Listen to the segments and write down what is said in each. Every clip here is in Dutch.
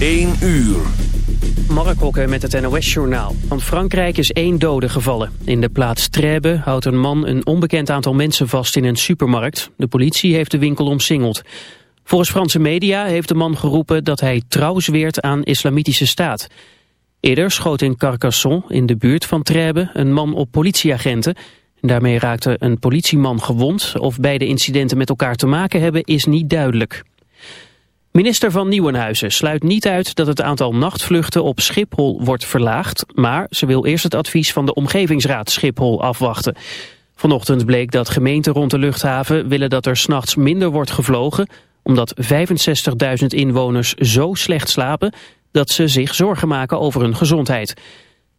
1 uur. Mark Hokke met het NOS-journaal. Van Frankrijk is één dode gevallen. In de plaats Trèbes houdt een man een onbekend aantal mensen vast in een supermarkt. De politie heeft de winkel omsingeld. Volgens Franse media heeft de man geroepen dat hij trouw zweert aan islamitische staat. Eerder schoot in Carcassonne, in de buurt van Trèbes, een man op politieagenten. Daarmee raakte een politieman gewond. Of beide incidenten met elkaar te maken hebben is niet duidelijk. Minister van Nieuwenhuizen sluit niet uit dat het aantal nachtvluchten op Schiphol wordt verlaagd, maar ze wil eerst het advies van de Omgevingsraad Schiphol afwachten. Vanochtend bleek dat gemeenten rond de luchthaven willen dat er s'nachts minder wordt gevlogen, omdat 65.000 inwoners zo slecht slapen dat ze zich zorgen maken over hun gezondheid.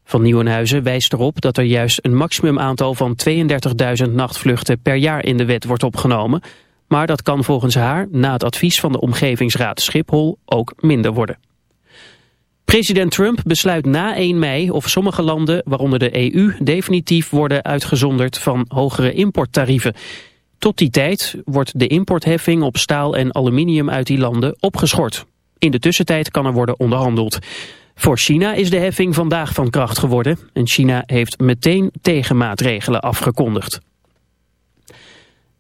Van Nieuwenhuizen wijst erop dat er juist een maximumaantal van 32.000 nachtvluchten per jaar in de wet wordt opgenomen, maar dat kan volgens haar, na het advies van de Omgevingsraad Schiphol, ook minder worden. President Trump besluit na 1 mei of sommige landen, waaronder de EU, definitief worden uitgezonderd van hogere importtarieven. Tot die tijd wordt de importheffing op staal en aluminium uit die landen opgeschort. In de tussentijd kan er worden onderhandeld. Voor China is de heffing vandaag van kracht geworden en China heeft meteen tegenmaatregelen afgekondigd.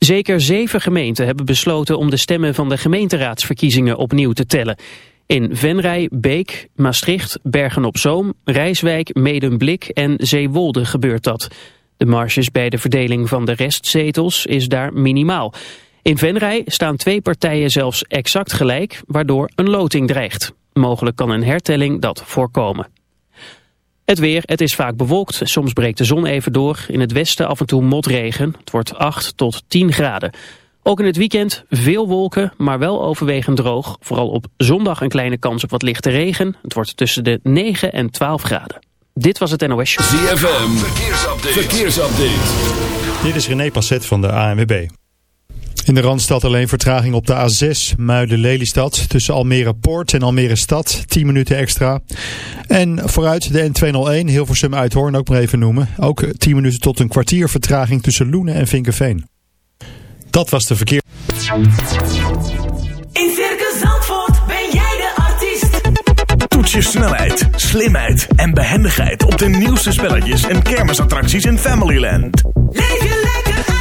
Zeker zeven gemeenten hebben besloten om de stemmen van de gemeenteraadsverkiezingen opnieuw te tellen. In Venray, Beek, Maastricht, Bergen-op-Zoom, Rijswijk, Medemblik en Zeewolde gebeurt dat. De marges bij de verdeling van de restzetels is daar minimaal. In Venray staan twee partijen zelfs exact gelijk, waardoor een loting dreigt. Mogelijk kan een hertelling dat voorkomen. Het weer, het is vaak bewolkt, soms breekt de zon even door. In het westen af en toe motregen, het wordt 8 tot 10 graden. Ook in het weekend veel wolken, maar wel overwegend droog. Vooral op zondag een kleine kans op wat lichte regen. Het wordt tussen de 9 en 12 graden. Dit was het NOS Show. ZFM, verkeersupdate. verkeersupdate. Dit is René Passet van de ANWB. In de Randstad alleen vertraging op de A6 Muiden-Lelystad tussen Almere Poort en Almere Stad. 10 minuten extra. En vooruit de N201 Hilversum Uithoorn ook maar even noemen. Ook 10 minuten tot een kwartier vertraging tussen Loenen en Vinkenveen. Dat was de verkeer. In Circus Zandvoort ben jij de artiest. Toets je snelheid, slimheid en behendigheid op de nieuwste spelletjes en kermisattracties in Familyland. Leef je lekker uit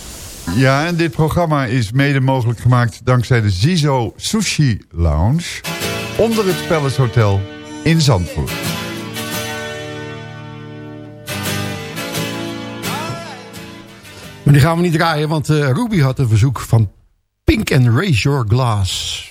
Ja, en dit programma is mede mogelijk gemaakt dankzij de Zizo Sushi Lounge onder het Palace Hotel in Zandvoort. Maar die gaan we niet draaien, want eh, Ruby had een verzoek van Pink and Raise Your Glass.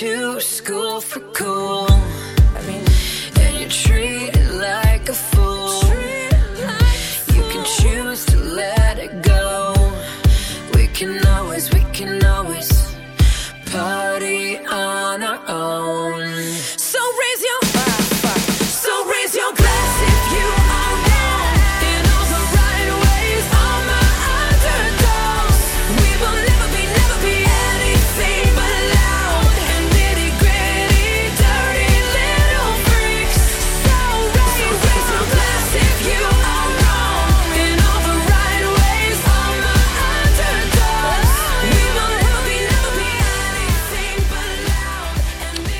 to school for cool.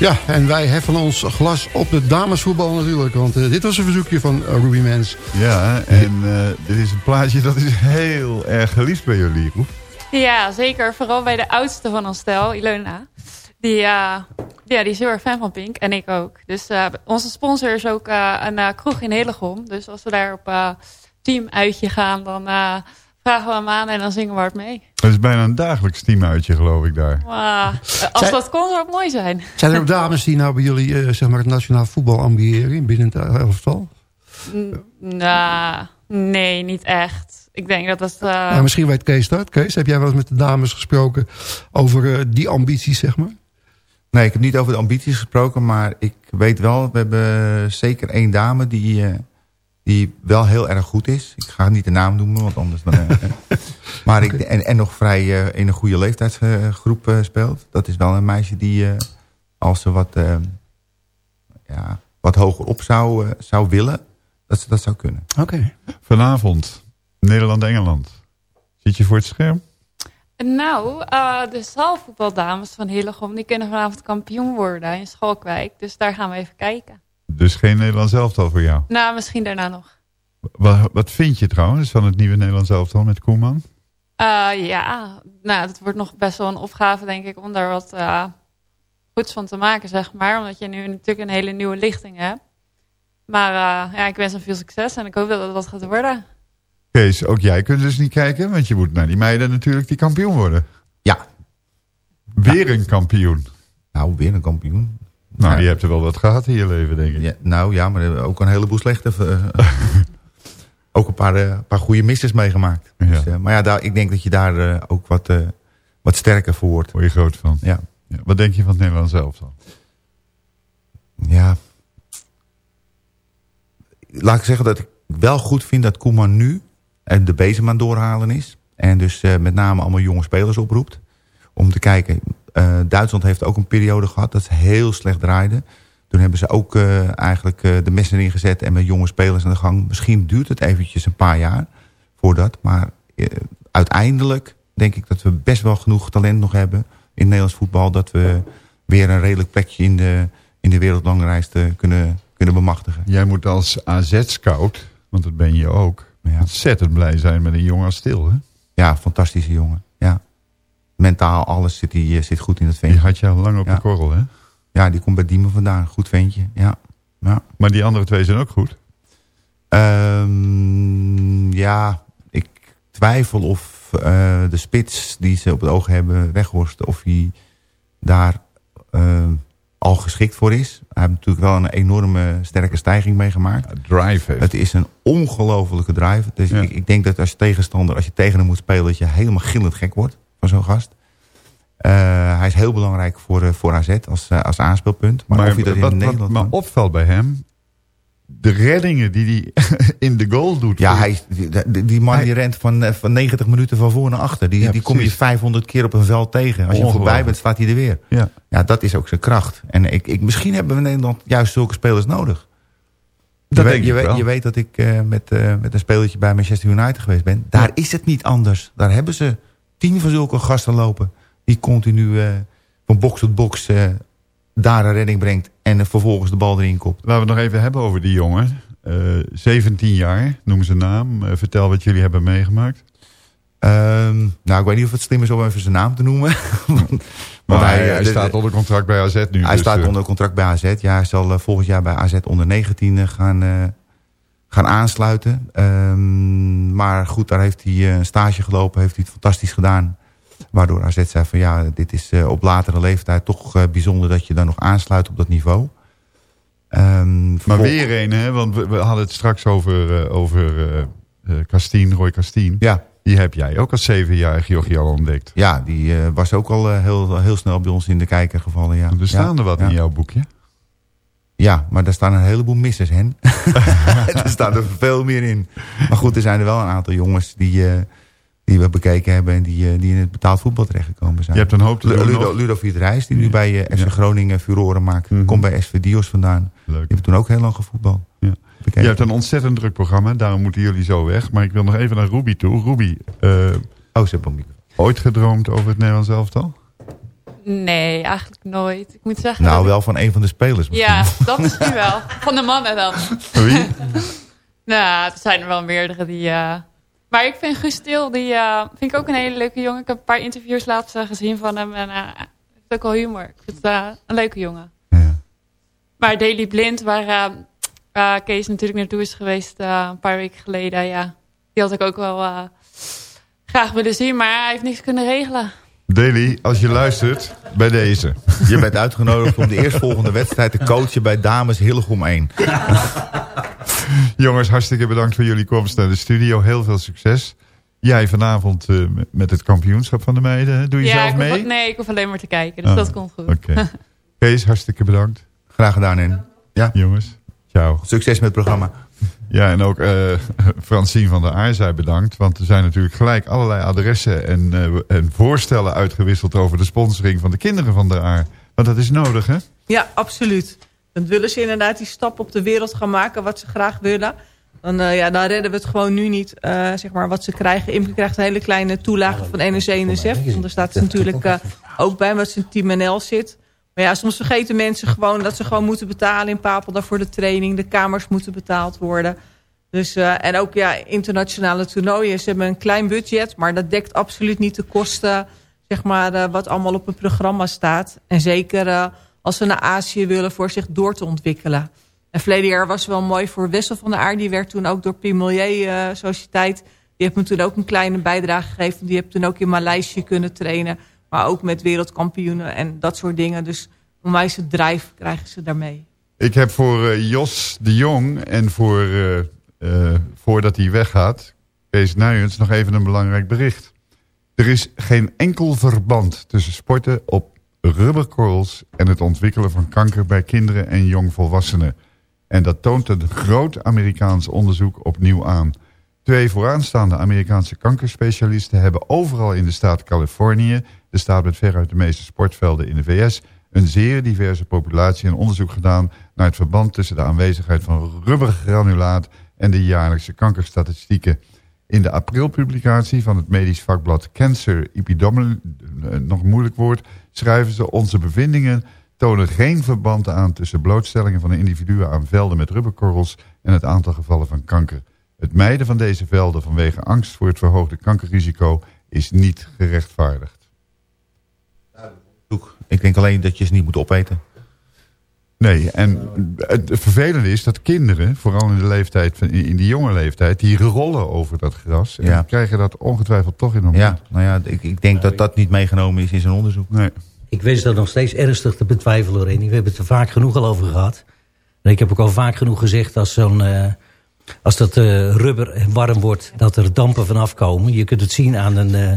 Ja, en wij heffen ons glas op de damesvoetbal natuurlijk. Want eh, dit was een verzoekje van eh, Ruby Mans. Ja, en eh, dit is een plaatje dat is heel erg geliefd bij jullie. Roep. Ja, zeker. Vooral bij de oudste van ons stel, Ilona. Die, eh, ja, die is heel erg fan van Pink. En ik ook. Dus eh, onze sponsor is ook eh, een eh, kroeg in Hillegom. Dus als we daar op uh, teamuitje gaan, dan eh, vragen we hem aan en dan zingen we hard mee. Dat is bijna een dagelijks teamuitje, geloof ik daar. Maar, eh, als dat kon, zou het mooi zijn. Zijn er ook dames die nou bij jullie eh, zeg maar het nationaal voetbal ambiëren binnen het elftal? N- Nou, nee, niet echt. Ik denk dat dat... eh, Ja, misschien weet Kees dat. Kees, heb jij wel eens met de dames gesproken over eh, die ambities, zeg maar? Nee, ik heb niet over de ambities gesproken, maar ik weet wel, we hebben zeker één dame die, eh, die wel heel erg goed is. Ik ga niet de naam noemen, want anders dan... eh, maar ik, en, en nog vrij eh, in een goede leeftijdsgroep eh, speelt. Dat is wel een meisje die, eh, als ze wat, ja, wat hoger op zou, eh, zou willen, dat ze dat zou kunnen. Oké. Vanavond, Nederland-Engeland. Zit je voor het scherm? Nou, eh, de zaalvoetbaldames van Hillegom... die kunnen vanavond kampioen worden in Schalkwijk. Dus daar gaan we even kijken. Dus geen Nederlands elftal voor jou. Nou, misschien daarna nog. Wat, wat vind je trouwens van het nieuwe Nederlands elftal met Koeman? Eh, ja, nou, het wordt nog best wel een opgave, denk ik... om daar wat eh, goeds van te maken, zeg maar. Omdat je nu natuurlijk een hele nieuwe lichting hebt. Maar eh, ja, ik wens hem veel succes en ik hoop dat het wat gaat worden. Kees, ook jij kunt dus niet kijken, want je moet naar die meiden natuurlijk die kampioen worden. Ja. Weer een kampioen. Nou, weer een kampioen. Nou, Ja. je hebt er wel wat gehad in je leven, denk ik. Ja, nou ja, maar ook een heleboel slechte. eh, ook een paar, eh, paar goede missers meegemaakt. Dus, eh, maar ja, daar, ik denk dat je daar eh, ook wat, eh, wat sterker voor wordt. Word je groot van. Ja. Ja, wat denk je van het Nederlands elftal? Ja. Laat ik zeggen dat ik wel goed vind dat Koeman nu eh, de bezem aan doorhalen is. En dus eh, met name allemaal jonge spelers oproept. Om te kijken. Eh, Duitsland heeft ook een periode gehad dat ze heel slecht draaiden. Toen hebben ze ook eh, eigenlijk eh, de messen erin gezet en met jonge spelers aan de gang. Misschien duurt het eventjes een paar jaar voordat. Maar uiteindelijk denk ik dat we best wel genoeg talent nog hebben in Nederlands voetbal. Dat we weer een redelijk plekje in de, in de wereldlanglijst kunnen, kunnen bemachtigen. Jij moet als AZ-scout, want dat ben je ook, ontzettend blij zijn met een jongen als Stil. Hè? Ja, fantastische jongen. Mentaal, alles zit, die, zit goed in het ventje. Die had je al lang op Ja. de korrel, hè? Ja, die komt bij Diemen vandaan. Goed ventje, ja. ja. Maar die andere twee zijn ook goed. Ehm, ja, ik twijfel of eh, de spits die ze op het oog hebben, Weghorst, of hij daar eh, al geschikt voor is. Hij heeft natuurlijk wel een enorme sterke stijging meegemaakt. Drive heeft. Het is een ongelofelijke drive. Dus Ja. ik, ik denk dat als tegenstander, als je tegen hem moet spelen, dat je helemaal gillend gek wordt van zo'n gast. Eh, hij is heel belangrijk voor, eh, voor AZ als, eh, als aanspeelpunt. Maar, of je dat in wat, Nederland... wat me kan- opvalt bij hem... de reddingen die hij in de goal doet. Ja, hij, die, die- man Hij- die rent van, van 90 minuten van voor naar achter. Die, Ja, die kom je precies. 500 keer op een veld tegen. Als je voorbij bent, staat hij er weer. Ja. Ja, dat is ook zijn kracht. En ik, ik, misschien hebben we in Nederland juist zulke spelers nodig. Dat je, weet, je, weet, je weet dat ik met, met een spelertje bij Manchester United geweest ben. Daar Ja. is het niet anders. Daar hebben ze tien van zulke gasten lopen. Die continu eh, van box tot box eh, daar een redding brengt. En eh, vervolgens de bal erin kopt. Laten we het nog even hebben over die jongen. Eh 17 jaar, noem zijn naam. Eh, vertel wat jullie hebben meegemaakt. Ehm, nou, ik weet niet of het slim is om even zijn naam te noemen. Want Maar hij, eh, hij de- staat onder contract bij AZ nu. Hij dus, staat eh, onder contract bij AZ. Ja, hij zal eh, volgend jaar bij AZ onder 19 eh, gaan, eh, gaan aansluiten. Ehm, maar goed, daar heeft hij eh, een stage gelopen. Heeft hij het fantastisch gedaan. Waardoor AZ zei van ja, dit is eh, op latere leeftijd toch eh, bijzonder dat je dan nog aansluit op dat niveau. Ehm, Maar weer een, hè? want we, we hadden het straks over, eh, over eh, Castien, Roy Castien. Ja, Die heb jij ook als zevenjarig jochie al ontdekt. ja, die was ook al heel, heel snel bij ons in de kijker gevallen. Ja. Er staan ja, er wat ja. in jouw boekje. Ja, maar daar staan een heleboel missers, hen. er staan er veel meer in. Maar goed, er zijn er wel een aantal jongens die, eh, die we bekeken hebben... en die, eh, die in het betaald voetbal terechtgekomen zijn. Je hebt een hoop te Ludo, Rijs, die nu bij FC Ja. Groningen furoren maakt. Mhm. Komt bij SV Dios vandaan. Die Leuk. hebben toen ook heel lang gevoetbald. Ja. Je hebt een ontzettend druk programma, daarom moeten jullie zo weg. Maar ik wil nog even naar Ruby toe. Ruby, Oh, ze hebben ooit gedroomd over het Nederlands elftal? Nee, eigenlijk nooit. Ik moet zeggen... Nou, ik- wel van een van de spelers misschien. Ja, dat misschien wel. Van de mannen dan. Wie? Nou, er zijn er wel meerdere die... eh, Maar ik vind Guus Til, die eh, vind ik ook een hele leuke jongen. Ik heb een paar interviews laatst eh, gezien van hem. En hij heeft ook wel humor. Ik vind het een leuke jongen. Ja. Maar Daily Blind, waar Kees natuurlijk naartoe is geweest een paar weken geleden. Ja, die had ik ook wel graag willen zien. Maar hij heeft niks kunnen regelen. Daily, als je luistert, bij deze. Je bent uitgenodigd om de eerstvolgende wedstrijd te coachen... bij Dames Hillegom 1. Jongens, hartstikke bedankt voor jullie komst naar de studio. Heel veel succes. Jij vanavond eh, met- het kampioenschap van de meiden. Doe je ja, zelf ik mee? hoef, nee, ik hoef alleen maar te kijken. Dus Oh, dat komt goed. Oké. Kees, hartstikke bedankt. Graag gedaan, en Ja, Jongens, ciao. succes met het programma. Ja, en ook eh Francine van der Aar zij bedankt. Want er zijn natuurlijk gelijk allerlei adressen en, eh, en voorstellen uitgewisseld... over de sponsoring van de kinderen van der Aar. Want dat is nodig, hè? Ja, absoluut. Dan willen ze inderdaad die stap op de wereld gaan maken wat ze graag willen. Dan, eh, ja, dan redden we het gewoon nu niet, eh, zeg maar, wat ze krijgen. Imke krijgt een hele kleine toelage van NEC en NSF. Want daar staat ze natuurlijk eh, ook bij, wat ze in Team NL zit. Maar ja, soms vergeten mensen gewoon dat ze gewoon moeten betalen in Papel voor de training. De kamers moeten betaald worden. Dus, eh, en ook ja, internationale toernooien. Ze hebben een klein budget, maar dat dekt absoluut niet de kosten... zeg maar, eh, wat allemaal op het programma staat. En zeker eh, als ze naar Azië willen voor zich door te ontwikkelen. En verleden jaar was wel mooi voor Wessel van der Aar. Die werd toen ook door Pimelier Sociëteit... die heeft me toen ook een kleine bijdrage gegeven. Die heeft toen ook in Maleisië kunnen trainen. Maar ook met wereldkampioenen en dat soort dingen. Dus onwijs drijf krijgen ze daarmee. Ik heb voor eh, Jos de Jong en voor, eh, eh, voordat hij weggaat... Kees Nuyens nog even een belangrijk bericht. Er is geen enkel verband tussen sporten op rubberkorrels... en het ontwikkelen van kanker bij kinderen en jongvolwassenen. En dat toont een groot Amerikaans onderzoek opnieuw aan. Twee vooraanstaande Amerikaanse kankerspecialisten... hebben overal in de staat Californië... de staat met veruit de meeste sportvelden in de VS... een zeer diverse populatie en onderzoek gedaan... naar het verband tussen de aanwezigheid van rubbergranulaat... en de jaarlijkse kankerstatistieken. In de aprilpublicatie van het medisch vakblad Cancer Epidemiology... eh, nog een moeilijk woord... schrijven ze onze bevindingen tonen geen verband aan tussen blootstellingen van individuen aan velden met rubberkorrels en het aantal gevallen van kanker. Het mijden van deze velden vanwege angst voor het verhoogde kankerrisico is niet gerechtvaardigd. Ik denk alleen dat je ze niet moet opeten. Nee, en het vervelende is dat kinderen, vooral in de leeftijd, van, in die jonge leeftijd, die rollen over dat gras. En Ja. krijgen dat ongetwijfeld toch in hun Ja, mond. nou ja, ik, ik denk dat dat niet meegenomen is in zijn onderzoek. Nee. Ik wens dat nog steeds ernstig te betwijfelen, Rennie. We hebben het er vaak genoeg al over gehad. En ik heb ook al vaak genoeg gezegd als, zo'n, eh, als dat eh, rubber warm wordt... dat er dampen vanaf komen. Je kunt het zien aan een, eh,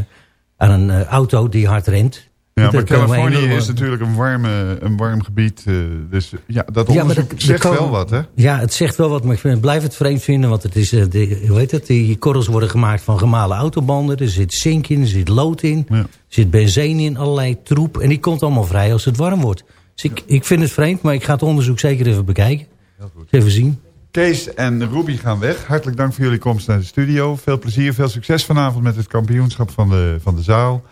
aan een eh, auto die hard rent. Ja, maar Californië is natuurlijk een, warme, een warm gebied. dus ja, dat Ja, onderzoek dat- zegt wel wat, hè? Ja, het zegt wel wat, maar ik blijf het vreemd vinden. Want het is, de, hoe heet het, die korrels worden gemaakt van gemalen autobanden. Er zit zink in, er zit lood in. Er zit benzine in, allerlei troep. En die komt allemaal vrij als het warm wordt. Dus ik, ik vind het vreemd, maar ik ga het onderzoek zeker even bekijken. Even zien. Kees en Ruby gaan weg. Hartelijk dank voor jullie komst naar de studio. Veel plezier, veel succes vanavond met het kampioenschap van de, van de zaal.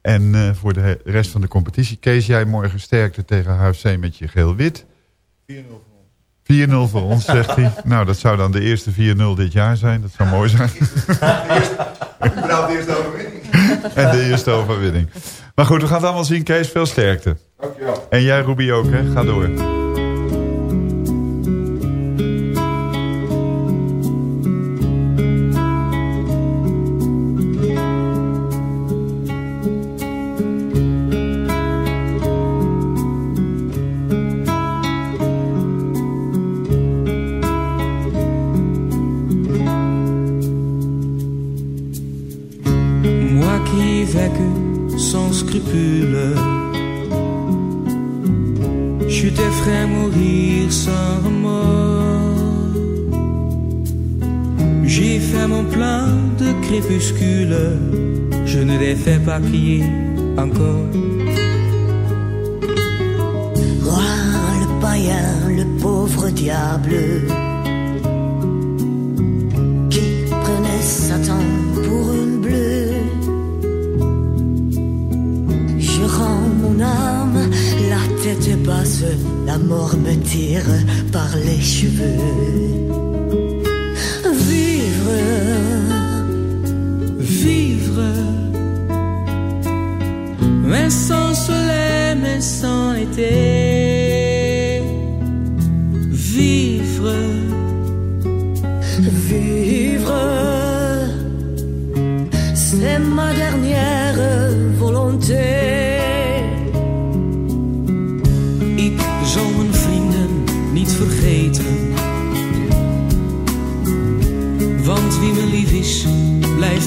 En eh, voor de rest van de competitie. Kees, jij morgen sterkte tegen HFC met je geel-wit. 4-0 voor ons, zegt hij. Nou, dat zou dan de eerste 4-0 dit jaar zijn. Dat zou mooi zijn. Überhaupt de eerste overwinning. En de eerste overwinning. Maar goed, we gaan het allemaal zien. Kees, veel sterkte. Dankjewel. En jij, Ruby, ook, hè? Ga door. Je te ferai mourir sans remords. J'ai fait mon plein de crépuscule, je ne les fais pas crier encore. Roi, le païen, le pauvre diable la mort me tire par les cheveux. Vivre, Vivre, mais sans soleil, mais sans été.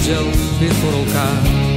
Het komt vanzelf weer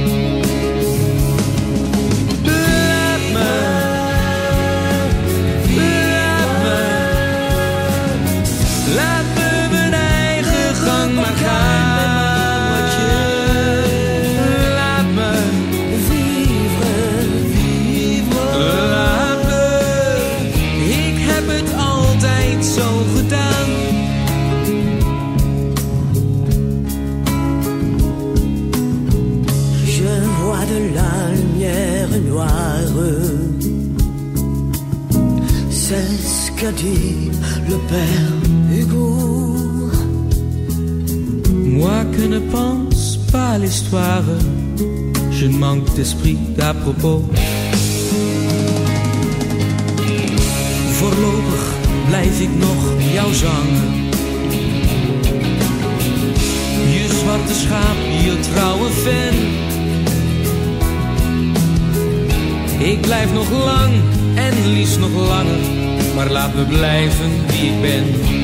Voorlopig blijf ik nog jou zangen. Je zwarte schaap, je trouwe fan. Ik blijf nog lang en liefst nog langer, maar laat me blijven wie ik ben.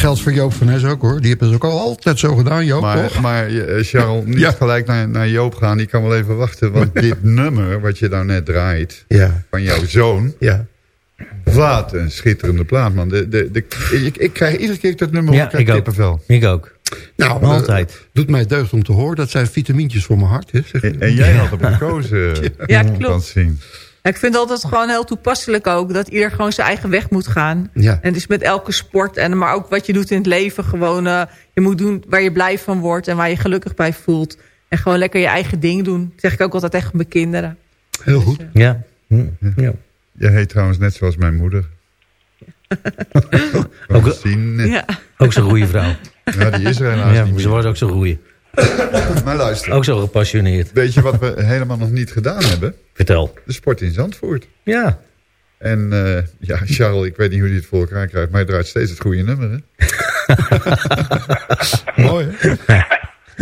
Geldt voor Joop van Nes ook hoor. Die heeft het ook al altijd zo gedaan, Joop, Maar, toch? maar eh, Charles, niet gelijk naar, naar Joop gaan. Die kan wel even wachten. Want dit nummer wat je nou net draait... Ja. van jouw zoon... Ja. Wat een schitterende plaat, man. De, de, de, ik, ik krijg iedere keer dat nummer Ja, op, krijg ik ook. kippenvel. Ik ook. Nou, Altijd. eh, doet mij deugd om te horen. Dat zijn vitamintjes voor mijn hart. Hè, zeg. En, en jij had hem gekozen. Ja, kan klopt. zien. Ik vind altijd gewoon heel toepasselijk ook... dat ieder gewoon zijn eigen weg moet gaan. Ja. En dus met elke sport, en, maar ook wat je doet in het leven... gewoon eh, je moet doen waar je blij van wordt... en waar je gelukkig bij voelt. En gewoon lekker je eigen ding doen. Dat zeg ik ook altijd tegen mijn kinderen. Heel goed. Ja. Hm. ja. Je heet trouwens net zoals mijn moeder. Ook-. Ja. Ook zo'n goede vrouw. Ja, die is er helaas Ja, niet ze wordt ook zo goeie. Maar luister, Ook zo gepassioneerd. weet je wat we helemaal nog niet gedaan hebben? Vertel. De sport in Zandvoort. Ja. En eh, ja, Charles, ik weet niet hoe hij het voor elkaar krijgt, maar hij draait steeds het goede nummer, hè? Mooi, hè?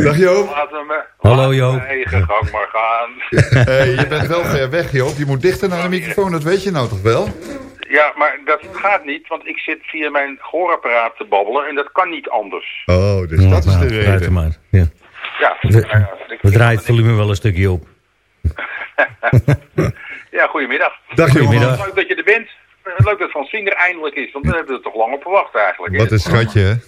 Dag Joop. Laten we Hallo, Joop. eigen gang maar gaan. Hey, je bent wel ver weg, Joop. Je moet dichter naar de microfoon, dat weet je nou toch wel? Ja, maar dat gaat niet, want ik zit via mijn gehoorapparaat te babbelen en dat kan niet anders. Oh, dus Ja, dat is de reden. maar. Ja. Ja, We, nou ja, ik- we draaien het volume wel een stukje op. ja goedemiddag. Dag Goedemiddag. jongen. Leuk dat je er bent. Eh, Leuk dat Francine er eindelijk is, want we hebben er toch lang op verwacht eigenlijk. hè? Wat een schatje, hè?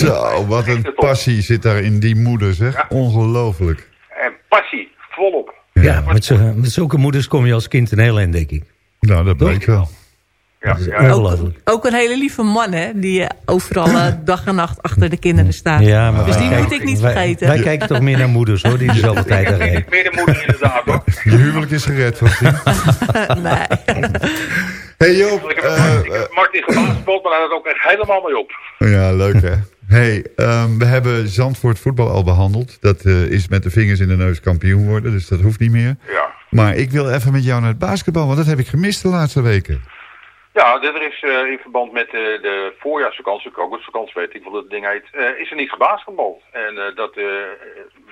Zo, wat een passie zit daar in die moeder, zeg. Ongelooflijk. En passie, volop. Ja, met, zulke moeders kom je als kind een heel eind, denk ik. Nou, dat blijkt wel. Ja, ja. ongelooflijk. Ook een hele lieve man, hè? Die eh, overal eh, dag en nacht achter de kinderen staat. Ja, maar dus die moet ik niet wij- vergeten. Wij kijken toch meer naar moeders, hoor, die dezelfde tijd aan geven. Meer de moeder inderdaad hoor. Je huwelijk is gered, Francine. nee. Hey Joop. Ik heb, eh, ik heb Martin gebaasd gespeeld, maar hij had ook echt helemaal mee op. ja, leuk hè. Hey, ehm, we hebben Zandvoort voetbal al behandeld. Dat eh, is met de vingers in de neus kampioen worden, dus dat hoeft niet meer. Ja. Maar ik wil even met jou naar het basketbal, want dat heb ik gemist de laatste weken. Ja, er is eh, in verband met eh, de voorjaarsvakantie, vakantie weet ik wat het ding heet, eh, is er niet gebasketbald. En dat,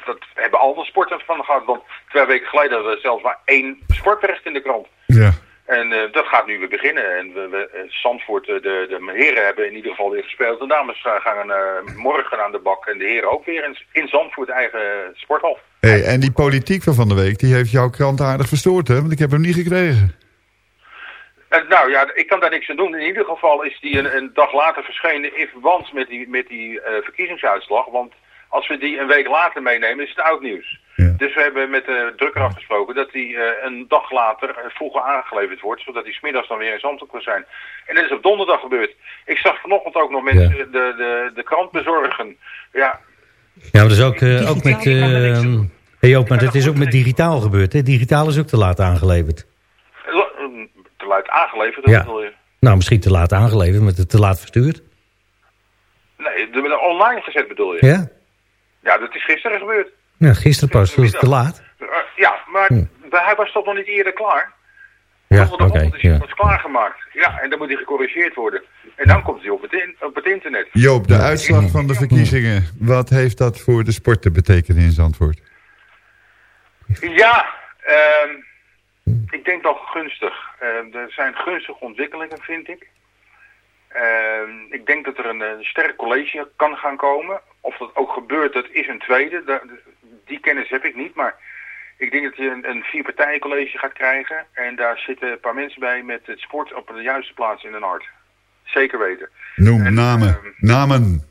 dat hebben alle sporten van gehad. Want twee weken geleden hadden we zelfs maar één sportbericht in de krant. Ja. En dat gaat nu weer beginnen. En we, we, Zandvoort, de, de heren hebben in ieder geval weer gespeeld. De dames gaan morgen aan de bak. En de heren ook weer in, in Zandvoort eigen sporthal. Hey, en die politiek van van de week, die heeft jouw krant aardig verstoord, hè? Want ik heb hem niet gekregen. En, nou ja, ik kan daar niks aan doen. In ieder geval is die een, een dag later verschenen in verband met die, met die eh, verkiezingsuitslag. Want als we die een week later meenemen, is het oud nieuws. Dus we hebben met de drukker afgesproken dat die eh, een dag later eh, vroeger aangeleverd wordt. Zodat die smiddags dan weer in Zandvoort kan zijn. En dat is op donderdag gebeurd. Ik zag vanochtend ook nog mensen de, de, de krant bezorgen. Ja, Ja, maar dat is ook, eh, ook met... eh hey Joop, maar dat is ook met digitaal gebeurd, hè? Digitaal is ook te laat aangeleverd. Te luid aangeleverd. dat Ja. bedoel je? Nou, misschien te laat aangeleverd, maar te laat verstuurd. Nee, de, de online gezet bedoel je? Ja? Ja, dat is gisteren gebeurd. Ja, gisteren pas, dat is te laat. Uh, ja, maar Hm. hij was toch nog niet eerder klaar? Ja, oké. is hij ja. klaargemaakt. Ja, en dan moet hij gecorrigeerd worden. En dan komt hij op het, in- op het internet. Joop, de uitslag van de verkiezingen, wat heeft dat voor de sport te betekenen in Zandvoort? Ja, ehm, ik denk wel gunstig. Ehm, er zijn gunstige ontwikkelingen, vind ik. Ehm, ik denk dat er een, eh, sterk college kan gaan komen. Of dat ook gebeurt, dat is een tweede. Da- die kennis heb ik niet, maar ik denk dat je een, een vierpartijencollege gaat krijgen. En daar zitten een paar mensen bij met het sport op de juiste plaats in hun hart. Zeker weten. Noem namen. Namen.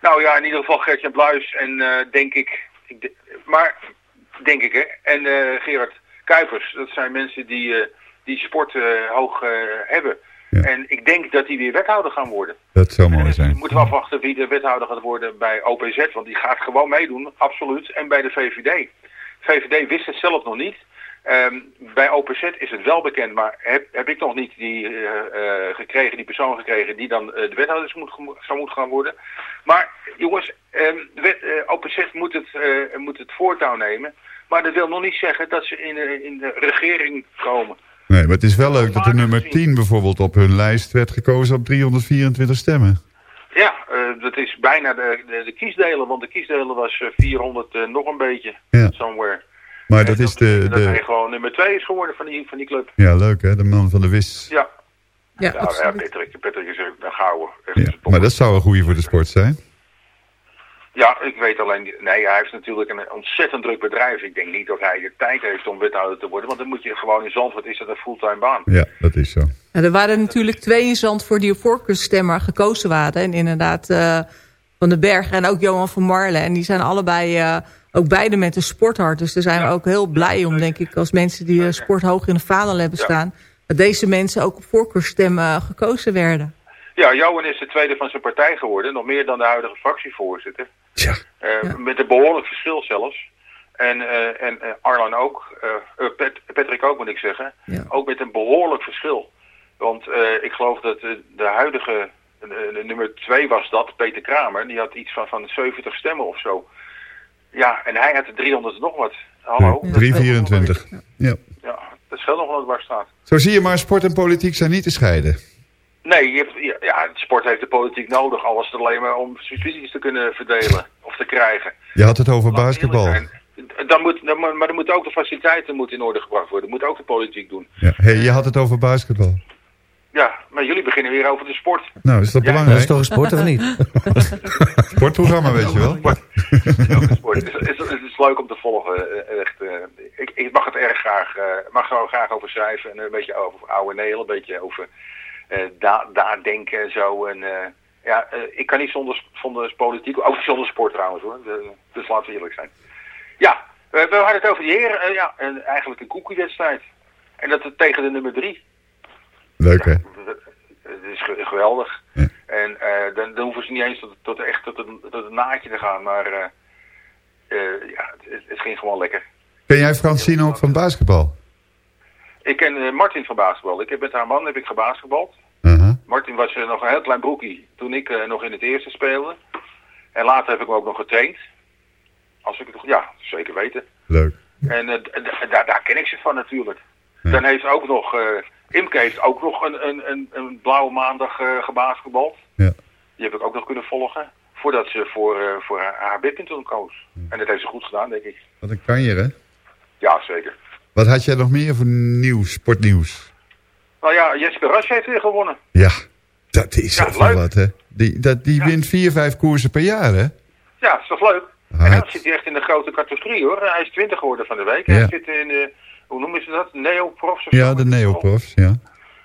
Nou ja, in ieder geval Gertjan Bluis en eh, denk ik, ik maar denk ik hè, en eh, Gerard Kuipers, dat zijn mensen die, eh, die sport eh, hoog eh, hebben. En ik denk dat die weer wethouder gaan worden. Dat zou mooi We zijn. moeten we afwachten wie de wethouder gaat worden bij OPZ, want die gaat gewoon meedoen, absoluut. En bij de VVD. VVD wist het zelf nog niet. Ehm, bij OPZ is het wel bekend, maar heb, heb ik nog niet die, gekregen, die persoon gekregen die dan de wethouder moet, zou moeten gaan worden. Maar jongens, ehm, wet, OPZ moet het, moet het voortouw nemen. Maar dat wil nog niet zeggen dat ze in de, in de regering komen. Nee, maar het is wel leuk dat de nummer 10 bijvoorbeeld op hun lijst werd gekozen op 324 stemmen. Ja, eh, dat is bijna de, de, de kiesdelen, want de kiesdelen was eh, 400 eh, nog een beetje, Ja. somewhere. Maar dat is de... Dat hij de gewoon nummer twee is geworden van die, van die club. ja, leuk hè, de man van de wis. Ja. Ja, ja, absoluut. Patrick, Patrick is een een gouden. Ja, maar dat zou een goede voor de sport zijn. Ja, ik weet alleen... Nee, hij heeft natuurlijk een ontzettend druk bedrijf. Ik denk niet dat hij de tijd heeft om wethouder te worden. Want dan moet je gewoon in Zandvoort, is dat een fulltime baan. Ja, dat is zo. Nou, er waren natuurlijk twee in Zandvoort die op voorkeurstemmer gekozen waren. En inderdaad eh, Van den Berg en ook Johan van Marlen. En die zijn allebei, eh, ook beide met een sporthart. Dus daar zijn we ook heel blij om, denk ik, als mensen die eh, sport hoog in de vaandel hebben staan. Dat deze mensen ook op voorkeurstemmen gekozen werden. Ja, Johan is de tweede van zijn partij geworden. Nog meer dan de huidige fractievoorzitter. Eh, Met een behoorlijk verschil zelfs. En, eh, en eh, Arlan ook. Pat- Patrick ook moet ik zeggen. Ook met een behoorlijk verschil. Want ik geloof dat de huidige de nummer twee was dat, Peter Kramer. Die had iets van, van 70 stemmen of zo. Ja, en hij had er 300 nog wat. Hallo? 324. Ja. Ja, dat scheelt nog wel wat waar staat. Zo zie je maar, sport en politiek zijn niet te scheiden. Nee, je hebt, ja, sport heeft de politiek nodig. Al was het alleen maar om subsidies te kunnen verdelen of te krijgen. Je had het over basketbal. Dan moet, dan, maar dan moeten ook de faciliteiten moeten in orde gebracht worden. Dat moet ook de politiek doen. Ja. Hey, je had het over basketbal. Ja, maar jullie beginnen weer over de sport. Nou, is dat Ja. belangrijk? Dat is toch een sport of niet? Sportprogramma, weet je wel. sport. Het, is, het, is, het is leuk om te volgen. eh, Echt, eh, ik, ik mag het erg graag, eh, mag er graag over schrijven. En een beetje over oude Neel, een beetje over da, daar denken en zo. En, eh, ja, eh, ik kan niet zonder, zonder politiek, ook zonder sport trouwens hoor. Dus laten we eerlijk zijn. Ja, we, we hadden het over die heren. eh, ja, en eigenlijk een koekiewedstrijd. En dat het tegen de nummer drie. Leuk hè? Het is ge- geweldig. En eh, dan, dan hoeven ze niet eens tot, tot echt tot een, tot een naadje te gaan. Maar eh, eh, ja, het, het ging gewoon lekker. Ken jij Francine ook van basketbal? Ik ken eh, Martin van basketbal. Ik heb met haar man heb ik gebasketbald. Martin was eh, nog een heel klein broekie toen ik eh, nog in het eerste speelde. En later heb ik hem ook nog getraind. Als ik het ja, zeker weten. Leuk. En eh, daar, daar ken ik ze van natuurlijk. Dan heeft ook nog, eh Imke heeft ook nog een, een, een, een blauwe maandag gebasketbald. Ja. Die heb ik ook nog kunnen volgen. Voordat ze voor, voor haar, haar badminton koos. En dat heeft ze goed gedaan, denk ik. Wat een kanjer hè? Ja, zeker. Wat had jij nog meer voor nieuws, sportnieuws? Nou ja, Jesper Ras heeft weer gewonnen. Ja, dat is Ja, leuk. wat hè? Die, dat, die wint vier, vijf koersen per jaar hè? Ja, is toch leuk? En dan zit hij echt in de grote categorie hoor. Hij is 20 geworden van de week. Ja. Hij zit in de, hoe noemen ze dat? Neoprofs of Ja, de neoprofs, ja.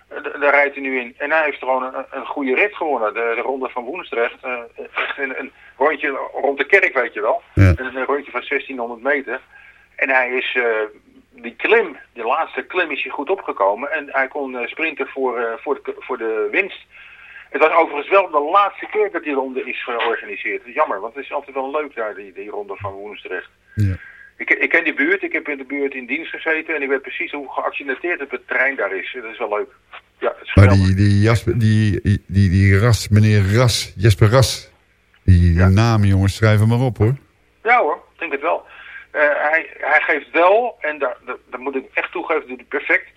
Eh, Daar rijdt hij nu in. En hij heeft gewoon een, een goede rit gewonnen. De, de ronde van Woensdrecht. Echt een, een rondje rond de kerk, weet je wel. Een, een rondje van 1600 meter. En hij is, eh, die klim, de laatste klim is hij goed opgekomen. En hij kon eh, sprinten voor, eh, voor, de, voor de winst. Het was overigens wel de laatste keer dat die ronde is georganiseerd. Is jammer, want het is altijd wel leuk daar, die, die ronde van Woensdrecht. Ja. Ik, ik ken die buurt, ik heb in de buurt in dienst gezeten en ik weet precies hoe geaccidenteerd het terrein daar is. Dat is wel leuk. Ja, het is Maar die, die, Jasper, die, die, die Ras, meneer Ras, Jesper Ras. Die, die namen jongens, schrijf hem maar op hoor. Ja hoor, ik denk het wel. Eh, hij, hij geeft wel, en daar, daar, daar moet ik echt toegeven, doet hij perfect,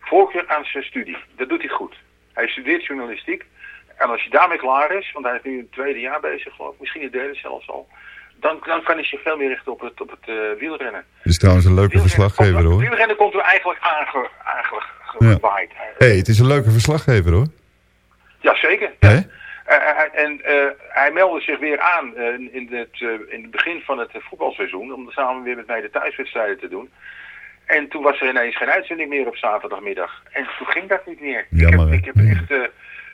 voorkeur aan zijn studie. Dat doet hij goed. Hij studeert journalistiek. En als je daarmee klaar is, want hij is nu in het tweede jaar bezig geloof ik, misschien het derde zelfs al. Dan, dan kan hij zich veel meer richten op het, op het eh, wielrennen. Dat is trouwens een leuke verslaggever hoor. Wielrennen komt er eigenlijk aange, aange, Ja. gewaaid. Hé, hey, het is een leuke verslaggever hoor. Ja, zeker. Eh, hij- en eh, hij meldde zich weer aan eh, in, het, eh, in het begin van het eh, voetbalseizoen om samen weer met mij de thuiswedstrijden te doen. En toen was er ineens geen uitzending meer op zaterdagmiddag. En toen ging dat niet meer. Jammer, ik heb, ik heb echt, eh,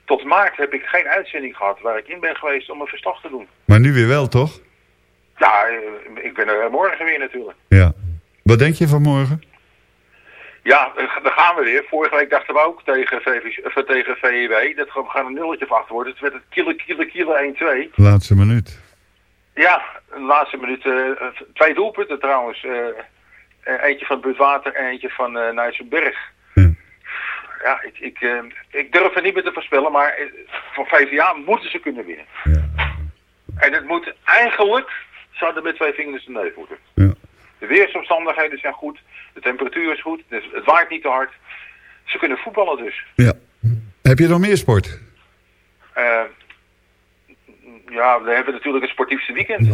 tot maart heb ik geen uitzending gehad waar ik in ben geweest om een verslag te doen. Maar nu weer wel toch? Ja, eh, ik ben er morgen weer natuurlijk. Ja. Wat denk je van morgen? Ja, eh, daar gaan we weer. Vorige week dachten we ook tegen, VV, of tegen VEW dat we gaan een nulletje of achter worden. Het werd het kilo, kilo, kilo 1-2. Laatste minuut. Ja, laatste minuut. eh, twee doelpunten trouwens. eh, eh, eentje van Butwater en eentje van uh, Nijsselberg. Ja, ik, ik, eh, ik durf er niet meer te voorspellen, maar eh, voor VVA moeten ze kunnen winnen. En het moet eigenlijk, zouden met twee vingers in de neus moeten. De weersomstandigheden zijn goed, de temperatuur is goed, dus het waait niet te hard. Ze kunnen voetballen dus. Ja. Heb je nog meer sport? Eh, ja, we hebben natuurlijk een sportiefste weekend.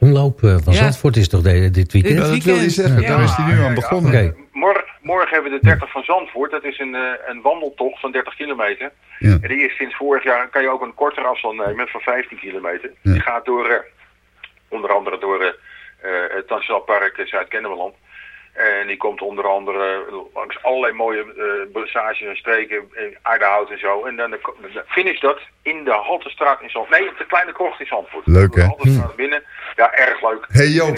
Omloop eh, van Ja. Zandvoort is toch de- dit weekend? Ja, dat wil je zeggen, Ja. daar is hij nu aan begonnen. Oké. Morgen, morgen hebben we de 30 van Zandvoort. Dat is een, eh, een wandeltocht van 30 kilometer. Ja. En die is sinds vorig jaar, kan je ook een kortere afstand nemen van 15 kilometer. Die gaat door, eh, onder andere door eh, eh, het Nationaal Park eh, Zuid-Kennemerland. En die komt onder andere langs allerlei mooie eh passages en streken, eh, Aardehout en zo. En dan de, de finish dat in de Haltestraat in Zandvoort. Nee, op de kleine krocht in Zandvoort. Leuk, hè? De Haltestraat binnen. Ja, erg leuk. Hey Joop,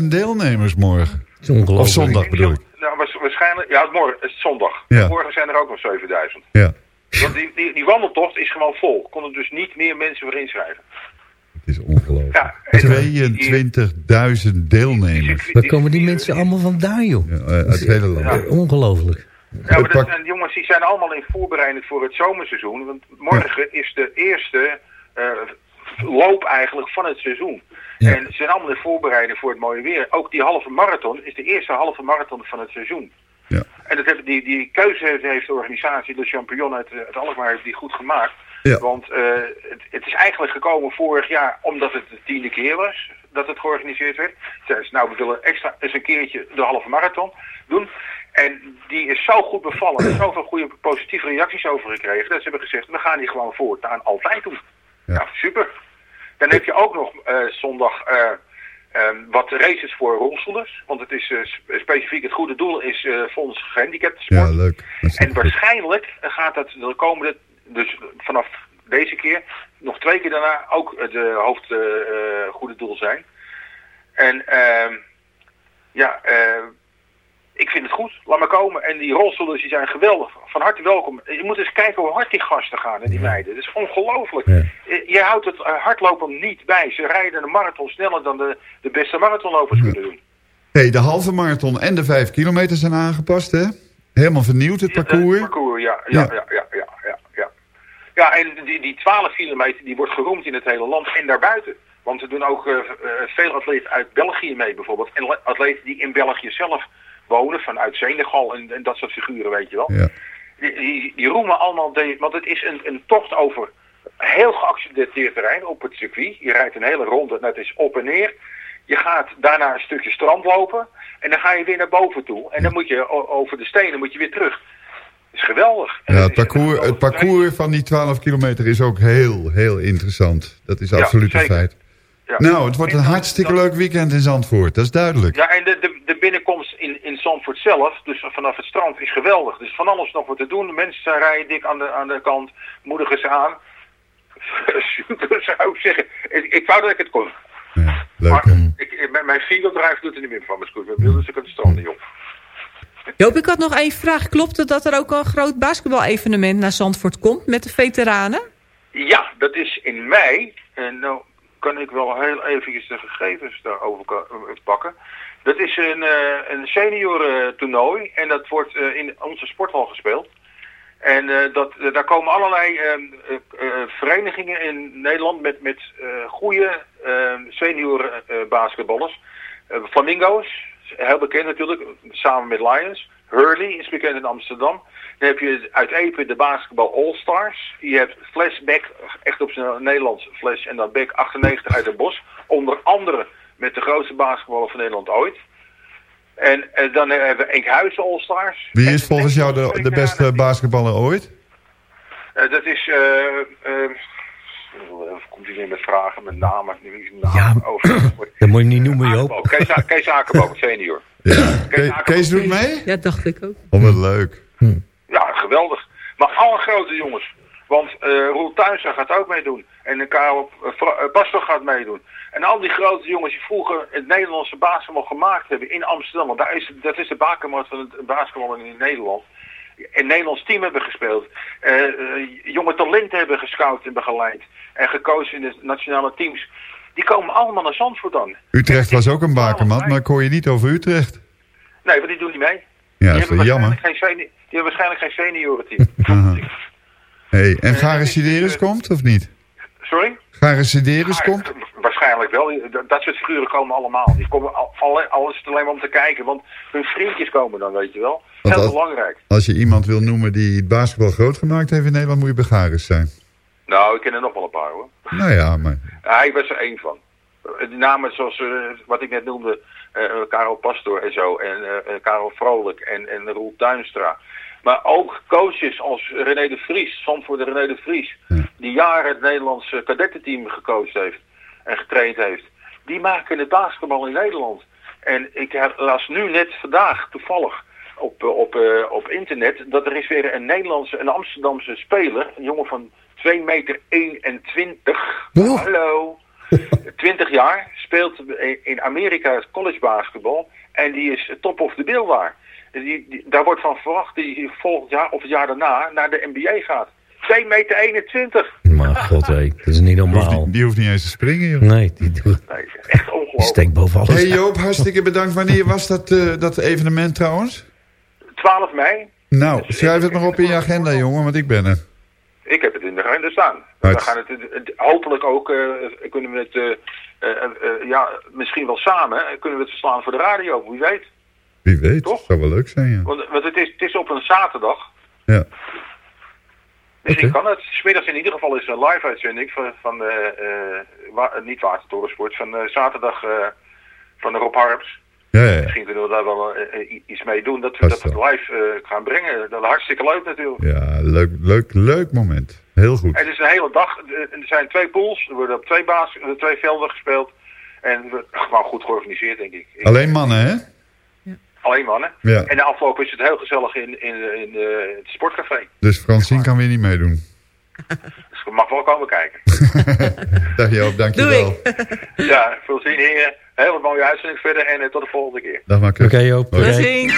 22.000 deelnemers morgen. ongelooflijk. Of zondag bedoel ik. Nou, waars- waarschijnlijk, ja, morgen het is zondag. Ja. Morgen zijn er ook nog 7000. Ja. Want die, die, die wandeltocht is gewoon vol. Konden dus niet meer mensen voor inschrijven. Is ongelooflijk. Ja, 22.000 deelnemers. Waar komen die mensen allemaal vandaan, joh? Ja, eh, uit het hele land. Ja. Ongelooflijk. Ja, maar dat zijn, jongens die zijn allemaal in voorbereiding voor het zomerseizoen. Want morgen is de eerste eh, loop eigenlijk van het seizoen. En ze zijn allemaal in voorbereiding voor het mooie weer. Ook die halve marathon is de eerste halve marathon van het seizoen. Ja. En dat hebben die, die keuze heeft, heeft de organisatie, de Champion uit, uit Alkmaar, heeft die goed gemaakt. Ja. Want eh, het, het is eigenlijk gekomen vorig jaar omdat het de tiende keer was dat het georganiseerd werd. Zeiden ze, nou we willen extra eens een keertje de halve marathon doen. En die is zo goed bevallen, er zoveel goede positieve reacties over gekregen, dat ze hebben gezegd, we gaan die gewoon voortaan altijd doen. Ja, super. Dan heb je ook nog eh, zondag eh, ehm, wat races voor rolstoelers. Want het is sp- specifiek het goede doel is eh Fonds Gehandicapten Sport. Ja, leuk. En waarschijnlijk gaat dat de komende, dus vanaf deze keer, nog twee keer daarna ook het eh, hoofd eh, eh, goede doel zijn. En ehm, ja, ik vind het goed. Laat maar komen. En die rolstoelers die zijn geweldig. Van harte welkom. Je moet eens kijken hoe hard die gasten gaan en die meiden. Dat is ongelooflijk. Je houdt het hardlopen niet bij. Ze rijden een marathon sneller dan de, de beste marathonlopers kunnen doen. Hey, de halve marathon en de 5 kilometer zijn aangepast, hè? Helemaal vernieuwd, het parcours. Het parcours, ja. Ja. ja, ja, ja, ja. ja. Ja, en die, die 12 kilometer die wordt geroemd in het hele land en daarbuiten. Want er doen ook eh, eh, veel atleten uit België mee bijvoorbeeld. En le- atleten die in België zelf wonen, vanuit Senegal en, en dat soort figuren, weet je wel. Ja. Die, die, die roemen allemaal, de, want het is een, een tocht over heel geaccidenteerd terrein op het circuit. Je rijdt een hele ronde, dat is op en neer. Je gaat daarna een stukje strand lopen en dan ga je weer naar boven toe. En dan moet je over de stenen moet je weer terug. Is geweldig. Ja, het parcours, het parcours van die 12 kilometer is ook heel, heel interessant. Dat is Ja, absoluut een feit. Ja. Nou, het wordt een hartstikke leuk weekend in Zandvoort, dat is duidelijk. Ja, en de, de, de binnenkomst in, in Zandvoort zelf, dus vanaf het strand, is geweldig. Dus van alles nog wat te doen. Mensen rijden dik aan de, aan de kant, moedigen ze aan. Super, zou ik zeggen. Ik, ik wou dat ik het kon. Leuk, maar ik, mijn, mijn doet er niet meer van mijn scooter. Dus ik het strand niet op. Joop, ik had nog één vraag. Klopt het dat er ook een groot basketbal-evenement naar Zandvoort komt met de veteranen? Ja, dat is in mei. En nou kan ik wel heel eventjes de gegevens daarover eh, pakken. Dat is een, eh een senior toernooi en dat wordt eh, in onze sporthal gespeeld. En eh, dat, eh, daar komen allerlei eh, eh, eh, verenigingen in Nederland met, met eh goede eh, senior eh, basketballers. Eh, Flamingo's, heel bekend natuurlijk, samen met Lions. Hurley is bekend in Amsterdam. Dan heb je uit Epe de basketbal All-Stars. Je hebt Flashback, echt op zijn Nederlands Flash en dan Back 98 uit het bos. Onder andere met de grootste basketballer van Nederland ooit. En eh, dan hebben we Enkhuizen All-Stars. Wie is volgens jou de, de beste basketballer ooit? Eh, dat is... eh komt hij weer met vragen, met namen. Een naam over. Dat moet je niet noemen, Joop. Kees, Kees Akerboom, senior. Ke- Kees doet mee? Ja, dacht ik ook. Oh, wat leuk. Ja, geweldig. Maar alle grote jongens. Want eh Roel Tuinsa gaat ook meedoen. En de Karel uh, Pastor gaat meedoen. En al die grote jongens die vroeger het Nederlandse basketbal gemaakt hebben in Amsterdam. Want daar is, dat is de bakermat van het basketbal in Nederland. Een Nederlands team hebben gespeeld. Eh, eh, jonge talenten hebben gescout en begeleid. En gekozen in de nationale teams. Die komen allemaal naar Zandvoort dan. Utrecht was ook een bakermat, maar ik hoor je niet over Utrecht. Nee, want die doen niet mee. Ja, die, dat is jammer. waarschijnlijk geen seni- die hebben waarschijnlijk geen seniorenteam. Hey, en Sideris komt of niet? Sorry? Ah, komt? Waarschijnlijk wel. Dat- soort figuren komen allemaal. Die komen al, alle- alles alleen maar om te kijken. Want hun vriendjes komen dan, weet je wel. Want Heel als- belangrijk. Als je iemand wil noemen die het basketbal groot gemaakt heeft in Nederland, moet je bij Garis zijn. Nou, ik ken er nog wel een paar hoor. Nou ja, maar... Hij was er één van. de namen zoals eh, wat ik net noemde, eh, Karel Pastor en zo, en eh, Karel Vrolijk en, en Roel Tuinstra. Maar ook coaches als René de Vries, voor de René de Vries, die jaren het Nederlandse kadettenteam gecoacht heeft en getraind heeft. Die maken het basketbal in Nederland. En ik las nu net vandaag toevallig op, eh, op, eh, op internet dat er is weer een Nederlandse, een Amsterdamse speler, een jongen van 2 meter 21. Hallo. 20 jaar, speelt in Amerika het college basketbal en die is top of the bill daar. Die, die- daar wordt van verwacht dat hij volgend jaar of het jaar daarna naar de NBA gaat. 2 meter 21. Maar god hé, dat is niet normaal. Die hoeft niet eens te springen, joh. Nee, die, doet- die steekt boven alles. Hey Joop, hartstikke bedankt. Wanneer was dat, eh, dat evenement trouwens? 12 mei. Nou, schrijf het maar op in je agenda, jongen, want ik ben er. Ik heb het in de agenda staan. We gaan het, het- hopelijk ook, eh, kunnen we het, eh, eh, ja, misschien wel samen, kunnen we het verslaan voor de radio, wie weet. Wie weet, dat zou wel leuk zijn, ja. Want, want het, is, het is op een zaterdag. Ja. Misschien kan het. Smiddags in ieder geval is een live uitzending van, van wa- niet Watertorensport, van zaterdag van Rob Harms. Ja. Misschien kunnen we daar wel eh, eh, iets mee doen, dat we dat we het live eh, gaan brengen. Dat is hartstikke leuk natuurlijk. Ja, leuk, leuk, leuk moment. Heel goed. Het is een hele dag. Er zijn twee pools. Er worden op twee, baas, twee velden gespeeld. En we- gewoon goed georganiseerd, denk ik. Alleen mannen, hè? Alleen mannen. Ja. En de afloop is het heel gezellig in, in, in het sportcafé. Dus Francine kan weer niet meedoen. Dus je mag wel komen kijken. Dag Joop, dankjewel. ja, veel zin heren. Hele mooie uitzending verder en eh, tot de volgende keer. Dag Marcus. Oké Joop. Hoi. Oké. Tot ziens.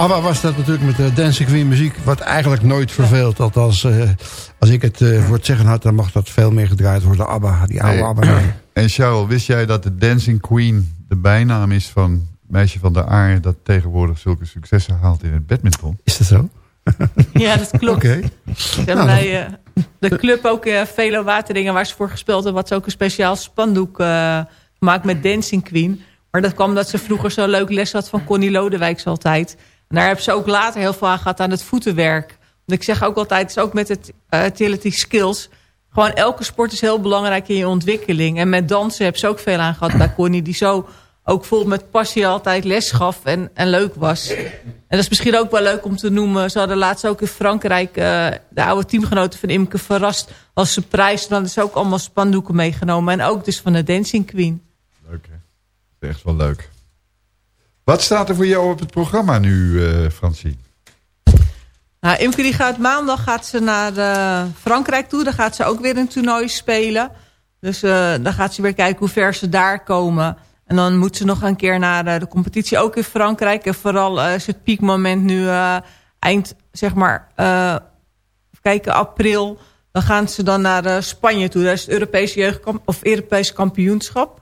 ABBA was dat natuurlijk met de Dancing Queen muziek... wat eigenlijk nooit verveelt. Althans, eh, als ik het eh, voor het zeggen had... dan mag dat veel meer gedraaid worden. ABBA, die oude Hey, ABBA. En Charles, wist jij dat de Dancing Queen de bijnaam is van meisje van de Aar... dat tegenwoordig zulke successen haalt in het badminton? Is dat zo? Ja, dat klopt. Oké. Nou, bij eh, de club ook uh, Velo Wateringen waar ze voor gespeeld hebben... wat ze ook een speciaal spandoek uh, gemaakt met Dancing Queen. Maar dat kwam omdat ze vroeger zo leuk les had van Connie Lodewijks altijd. Daar hebben ze ook later heel veel aan gehad aan het voetenwerk. Want ik zeg ook altijd, het is ook met het uh, skills... gewoon elke sport is heel belangrijk in je ontwikkeling. En met dansen hebben ze ook veel aan gehad bij Connie... die zo ook vol met passie altijd les gaf en, en leuk was. En dat is misschien ook wel leuk om te noemen. Ze hadden laatst ook in Frankrijk uh, de oude teamgenoten van Imke verrast als surprise. Dan is ook allemaal spandoeken meegenomen. En ook dus van de Dancing Queen. Leuk hè? Echt wel leuk. Wat staat er voor jou op het programma nu, uh, Francie? Nou, Imke die gaat maandag gaat ze naar uh, Frankrijk toe. Dan gaat ze ook weer een toernooi spelen. Dus uh, dan gaat ze weer kijken hoe ver ze daar komen. En dan moet ze nog een keer naar de competitie, ook in Frankrijk. En vooral is het piekmoment nu eind, zeg maar, kijken, april. Dan gaan ze dan naar Spanje toe. Dat is het Europese, jeugdkamp of Europese kampioenschap.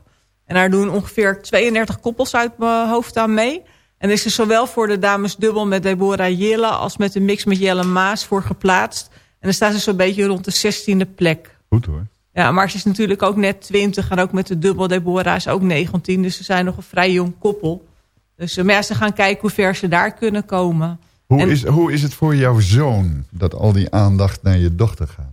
En daar doen ongeveer 32 koppels uit mijn hoofd aan mee. En is er zowel voor de dames dubbel met Deborah Jille... als met de mix met Jelle Maas voor geplaatst. En dan staan ze zo'n beetje rond de 16e plek. Goed hoor. Ja, maar ze is natuurlijk ook net 20 en ook met de dubbel Deborah is ook 19. Dus ze zijn nog een vrij jong koppel. Dus maar ja, ze gaan kijken hoe ver ze daar kunnen komen. Hoe, en, is, hoe is het voor jouw zoon dat al die aandacht naar je dochter gaat?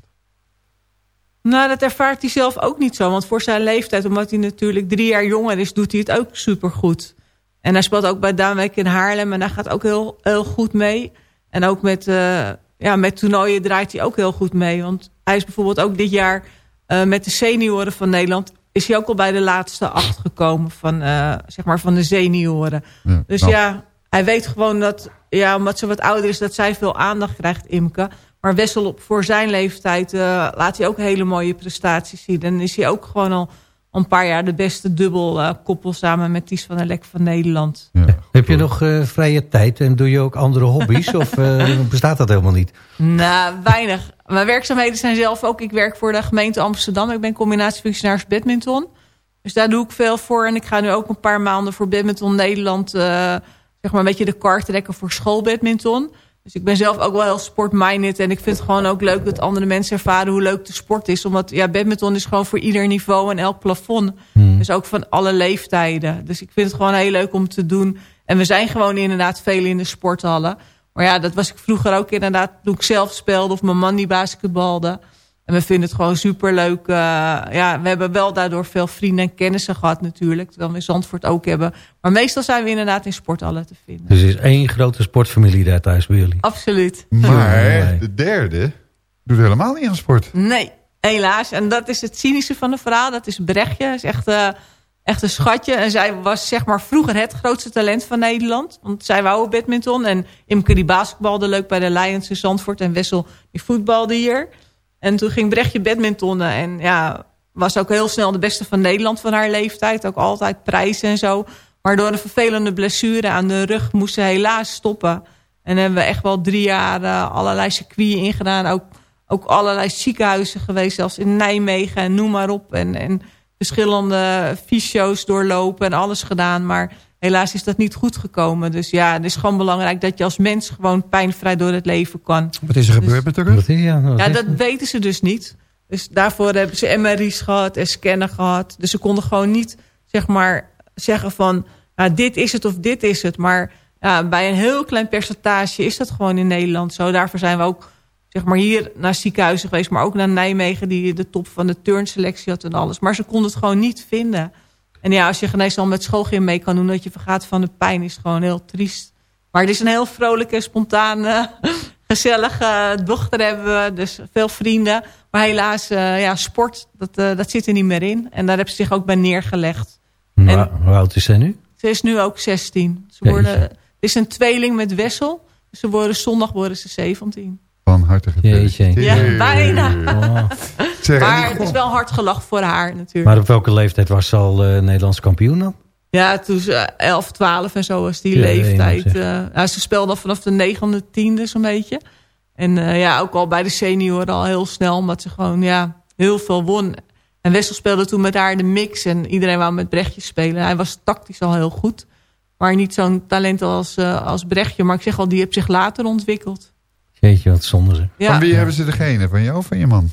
Nou, dat ervaart hij zelf ook niet zo. Want voor zijn leeftijd, omdat hij natuurlijk drie jaar jonger is... doet hij het ook supergoed. En hij speelt ook bij Daanwijk in Haarlem. En daar gaat ook heel, heel goed mee. En ook met, uh, ja, met toernooien draait hij ook heel goed mee. Want hij is bijvoorbeeld ook dit jaar... Uh, met de senioren van Nederland is hij ook al bij de laatste acht gekomen van, uh, zeg maar van de senioren. Ja, dus nou. ja, hij weet gewoon dat, ja, omdat ze wat ouder is, dat zij veel aandacht krijgt, Imke. Maar Wessel op voor zijn leeftijd uh, laat hij ook hele mooie prestaties zien. En is hij ook gewoon al een paar jaar de beste dubbel koppel samen met Ties van der Lek van Nederland. Ja, Heb je nog vrije tijd en doe je ook andere hobby's of bestaat dat helemaal niet? Nou, weinig. Mijn werkzaamheden zijn zelf ook... Ik werk voor de gemeente Amsterdam. Ik ben combinatiefunctionaris badminton. Dus daar doe ik veel voor. En ik ga nu ook een paar maanden voor Badminton Nederland... Uh, zeg maar een beetje de kar trekken voor schoolbadminton. Dus ik ben zelf ook wel heel sportminded. En ik vind het gewoon ook leuk dat andere mensen ervaren hoe leuk de sport is. Omdat ja, badminton is gewoon voor ieder niveau en elk plafond. Hmm. Dus ook van alle leeftijden. Dus ik vind het gewoon heel leuk om te doen. En we zijn gewoon inderdaad veel in de sporthallen... Maar ja, dat was ik vroeger ook inderdaad toen ik zelf speelde of mijn man die basketbalde. En we vinden het gewoon superleuk. Uh, ja, we hebben wel daardoor veel vrienden en kennissen gehad natuurlijk. Terwijl we in Zandvoort ook hebben. Maar meestal zijn we inderdaad in sporthallen te vinden. Dus er is één grote sportfamilie daar thuis bij jullie? Absoluut. Maar de derde doet helemaal niet aan sport. Nee, helaas. En dat is het cynische van de verhaal. Dat is Brechtje. Dat is echt... Uh, echt een schatje. En zij was zeg maar vroeger het grootste talent van Nederland. Want zij wou badminton. En Imke die basketbalde leuk bij de Lions in Zandvoort. En Wessel die voetbalde hier. En toen ging Brechtje badmintonnen. En ja, was ook heel snel de beste van Nederland van haar leeftijd. Ook altijd prijzen en zo. Maar door een vervelende blessure aan de rug moest ze helaas stoppen. En hebben we echt wel drie jaar uh, allerlei circuiten ingedaan. Ook, ook allerlei ziekenhuizen geweest. Zelfs in Nijmegen en noem maar op. En... en verschillende fysio's doorlopen en alles gedaan. Maar helaas is dat niet goed gekomen. Dus ja, het is gewoon belangrijk dat je als mens gewoon pijnvrij door het leven kan. Wat is er gebeurd met de rug? Ja, ja, dat weten ze dus niet. Dus daarvoor hebben ze MRI's gehad en scannen gehad. Dus ze konden gewoon niet zeg maar zeggen van nou, dit is het of dit is het. Maar ja, bij een heel klein percentage is dat gewoon in Nederland zo. Daarvoor zijn we ook zeg maar hier naar ziekenhuizen geweest, maar ook naar Nijmegen die de top van de turnselectie had en alles. Maar ze konden het gewoon niet vinden. En ja, als je geneesal met schoolgym mee kan doen, dat je vergaat van de pijn, is gewoon heel triest. Maar het is een heel vrolijke, spontane, gezellige dochter hebben we. Dus veel vrienden. Maar helaas, uh, ja, sport, dat, uh, dat zit er niet meer in. En daar hebben ze zich ook bij neergelegd. Maar, en, hoe oud is zij nu? Ze is nu ook 16. Ze worden, het is een tweeling met Wessel. Ze worden, zondag worden ze 17. Van harte gefeliciteerd. Ja, bijna. Oh. Zeg, maar het is wel hard gelach voor haar natuurlijk. Maar op welke leeftijd was ze al uh, Nederlands kampioen dan? Ja, toen ze 11, 12 en zo was die Ja, leeftijd. eh, ja, ze speelde al vanaf de negende, tiende zo'n beetje. En eh, ja, ook al bij de senioren al heel snel. Omdat ze gewoon ja, heel veel won. En Wessel speelde toen met haar de mix. En iedereen wou met Brechtje spelen. Hij was tactisch al heel goed. Maar niet zo'n talent als, eh, als Brechtje. Maar ik zeg al, die heeft zich later ontwikkeld. Jeetje, wat zonde ze. Ja. Van wie hebben ze degene? Van jou of van je man?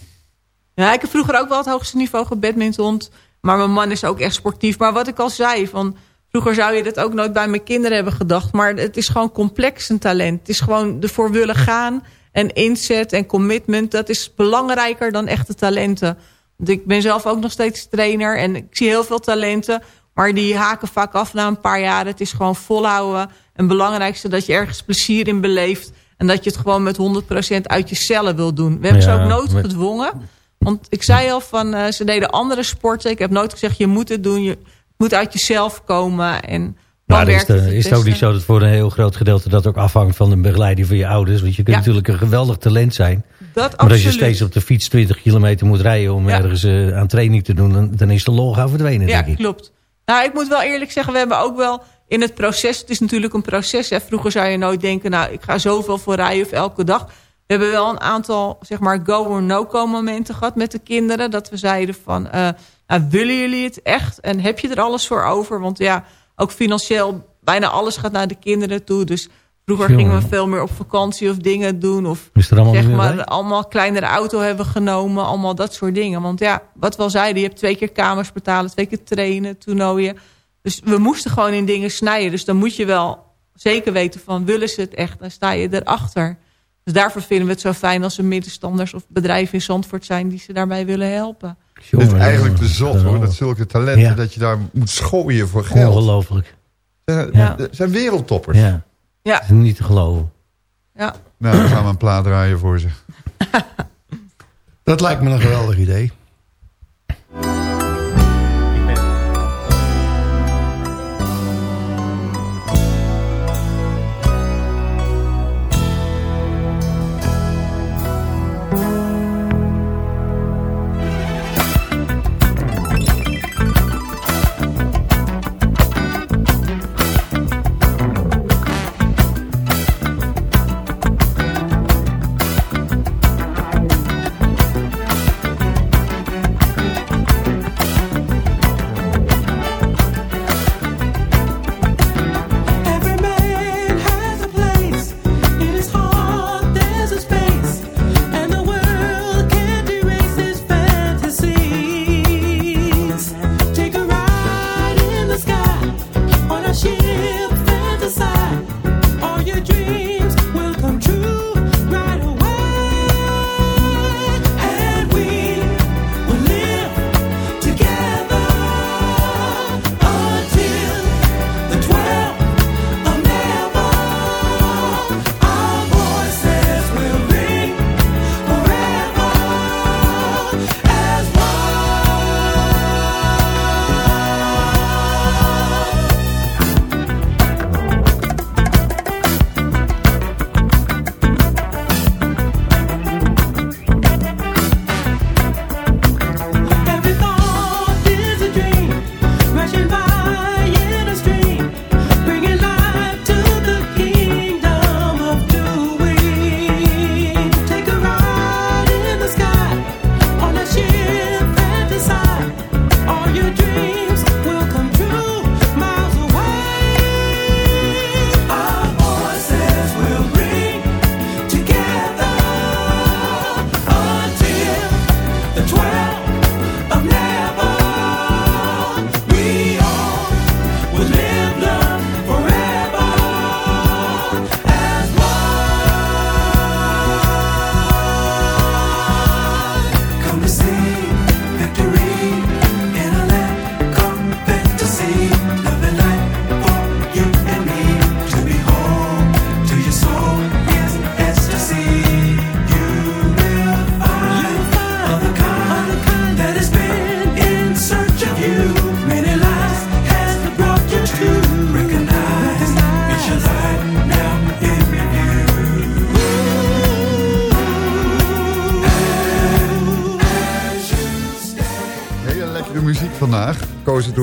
Ja, ik heb vroeger ook wel het hoogste niveau gebadmintond. Maar mijn man is ook echt sportief. Maar wat ik al zei, van, vroeger zou je dat ook nooit bij mijn kinderen hebben gedacht. Maar het is gewoon complex een talent. Het is gewoon ervoor willen gaan. En inzet en commitment, dat is belangrijker dan echte talenten. Want ik ben zelf ook nog steeds trainer. En ik zie heel veel talenten. Maar die haken vaak af na een paar jaar. Het is gewoon volhouden. En het belangrijkste dat je ergens plezier in beleeft. En dat je het gewoon met 100% uit je cellen wil doen. We hebben Ja, ze ook nooit gedwongen. Want ik zei al van, eh, ze deden andere sporten. Ik heb nooit gezegd, je moet het doen. Je moet uit jezelf komen. En Maar is, de- is het ook niet zo dat voor een heel groot gedeelte dat ook afhangt van de begeleiding van je ouders? Want je kunt Ja. natuurlijk een geweldig talent zijn. Dat maar als je steeds op de fiets 20 kilometer moet rijden om Ja. ergens eh, aan training te doen, dan, dan is de lol gaan verdwenen, Ja, denk ik. klopt. Nou, ik moet wel eerlijk zeggen, we hebben ook wel in het proces... Het is natuurlijk een proces. Hè. Vroeger zou je nooit denken, nou, ik ga zoveel voor rijden of elke dag. We hebben wel een aantal, zeg maar, go or no-go momenten gehad met de kinderen. Dat we zeiden van, eh, nou, willen jullie het echt? En heb je er alles voor over? Want ja, ook financieel, bijna alles gaat naar de kinderen toe. Dus vroeger Jongen. gingen we veel meer op vakantie of dingen doen. Of allemaal zeg maar, bij? allemaal kleinere auto hebben genomen. Allemaal dat soort dingen. Want ja, wat we al zeiden, je hebt twee keer kamers betalen, twee keer trainen, toernooien. Dus we moesten gewoon in dingen snijden. Dus dan moet je wel zeker weten van, willen ze het echt? Dan sta je erachter. Dus daarvoor vinden we het zo fijn als er middenstanders of bedrijven in Zandvoort zijn die ze daarbij willen helpen. Het is eigenlijk te zot hoor, dat zulke talenten, Ja. dat je daar moet schooien voor geld. Ongelooflijk. Ze Ja. ze zijn wereldtoppers. Ja. Ja. Dat is niet te geloven. Ja. Nou, dan gaan we een plaat draaien voor ze. Dat lijkt me een geweldig idee.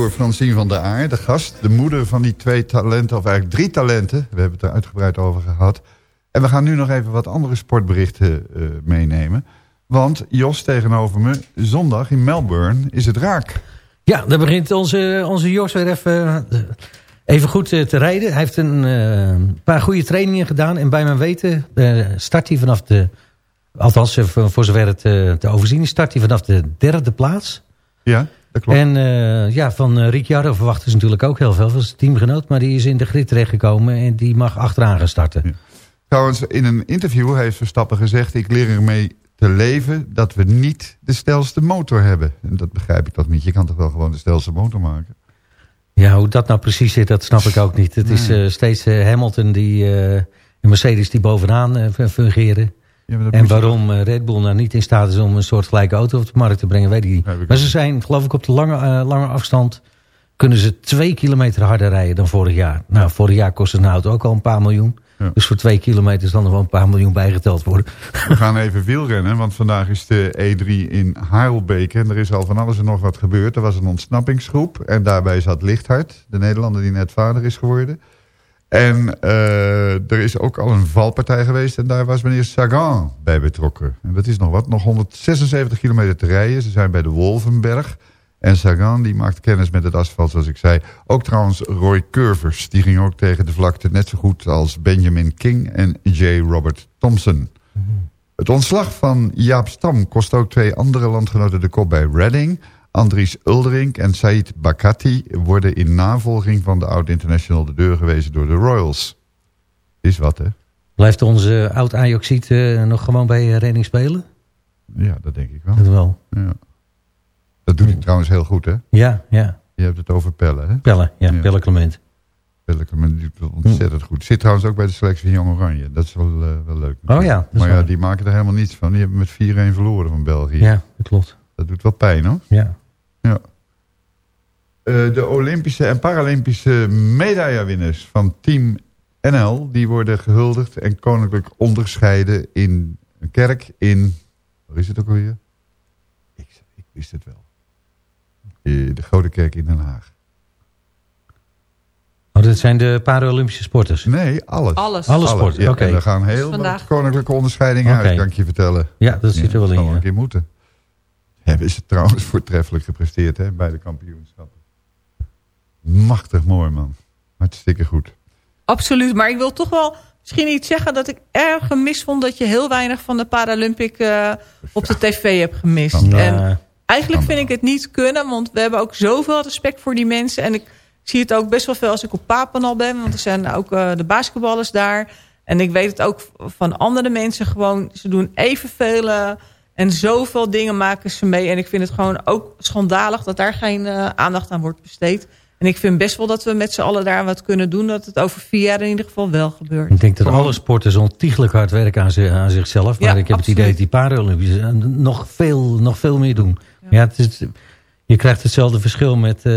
Door Francine van der Aar, de gast. De moeder van die twee talenten, of eigenlijk drie talenten. We hebben het er uitgebreid over gehad. En we gaan nu nog even wat andere sportberichten eh, meenemen. Want Jos tegenover me, zondag in Melbourne is het raak. Ja, daar begint onze, onze Jos weer even, eh, even goed eh, te rijden. Hij heeft een paar goede trainingen gedaan. En bij mijn weten start hij vanaf de... Althans, voor zover het te overzien is... start hij vanaf de derde plaats. Ja, dat klopt. En eh, ja, van uh, Ricciardo verwachten ze natuurlijk ook heel veel. Dat is teamgenoot, maar die is in de grid terechtgekomen... en die mag achteraan gaan starten. Trouwens, in een interview heeft Verstappen gezegd... ik leer ermee te leven dat we niet de stelste motor hebben. En dat begrijp ik toch niet. Je kan toch wel gewoon de stelste motor maken? Ja, hoe dat nou precies zit, dat snap ik ook niet. Het is eh, steeds eh, Hamilton die, eh, en Mercedes die bovenaan eh, fungeren. Ja, maar dat en je- waarom eh, Red Bull nou niet in staat is om een soort gelijke auto op de markt te brengen, weet ik niet. maar ze zijn, geloof ik, op de lange, eh, lange afstand kunnen ze twee kilometer harder rijden dan vorig jaar. Nou, vorig jaar kostte een auto ook al een paar miljoen. Dus voor twee kilometer dan nog wel een paar miljoen bijgeteld worden. We gaan even wielrennen, want vandaag is de E3 in Harelbeke. En er is al van alles en nog wat gebeurd. Er was een ontsnappingsgroep en daarbij zat Lichthart, de Nederlander die net vader is geworden. En eh, er is ook al een valpartij geweest en daar was meneer Sagan bij betrokken. En dat is nog wat, nog 176 kilometer te rijden. Ze zijn bij de Wolvenberg. En Sagan die maakt kennis met het asfalt, zoals ik zei. Ook trouwens Roy Curvers, die ging ook tegen de vlakte net zo goed als Benjamin King en J. Robert Thompson. Het ontslag van Jaap Stam kost ook twee andere landgenoten de kop bij Redding. Andries Uldering en Said Bakati worden in navolging van de oud-international de deur gewezen door de Royals. Is wat, hè? Blijft onze oud-Ajaxiet eh, nog gewoon bij eh, Redding spelen? Ja, dat denk ik wel. Dat wel. Ja. Dat doet hij trouwens heel goed, hè? Ja, ja. Je hebt het over Pelle, hè? Pelle, ja, Pelle Clement. Pelle Clement doet het ontzettend goed. Zit trouwens ook bij de selectie van Jong Oranje. Dat is wel, eh, wel leuk. Oh ja, Maar ja, die maken er helemaal niets van. Die hebben met 4-1 verloren van België. Ja, dat klopt. Dat doet wel pijn, hoor. Ja. Ja. Eh, de Olympische en Paralympische medaillewinnaars van Team NL... die worden gehuldigd en koninklijk onderscheiden in een kerk in... Waar is het ook alweer? Ik, ik wist het wel. Eh, de Grote Kerk in Den Haag. Oh, dat zijn de Paralympische sporters? Nee, alles. Alles. Alle sporten, Ja, oké. er gaan heel Dus vandaag- koninklijke onderscheidingen uit, kan ik je vertellen. Ja, dat zit er wel dat in, zal ja. een keer moeten. Hebben ze trouwens voortreffelijk gepresteerd hè, bij de kampioenschappen. Machtig mooi, man. Hartstikke goed. Absoluut, maar ik wil toch wel misschien iets zeggen dat ik erg gemist vond dat je heel weinig van de Paralympic eh, op de tv hebt gemist. Ja. En eigenlijk vind ik het niet kunnen, want we hebben ook zoveel respect voor die mensen. En ik zie het ook best wel veel als ik op Papenal ben, want er zijn ook eh, de basketballers daar. En ik weet het ook van andere mensen gewoon, ze doen evenveel en zoveel dingen maken ze mee. En ik vind het gewoon ook schandalig dat daar geen eh, aandacht aan wordt besteed. En ik vind best wel dat we met z'n allen daar wat kunnen doen. Dat het over vier jaar in ieder geval wel gebeurt. Ik denk dat alle sporters ontiegelijk hard werken aan, aan zichzelf. Maar Ja, ik heb het idee dat die Paralympische eh, nog veel, nog veel meer doen. Ja. het is, je krijgt hetzelfde verschil met eh,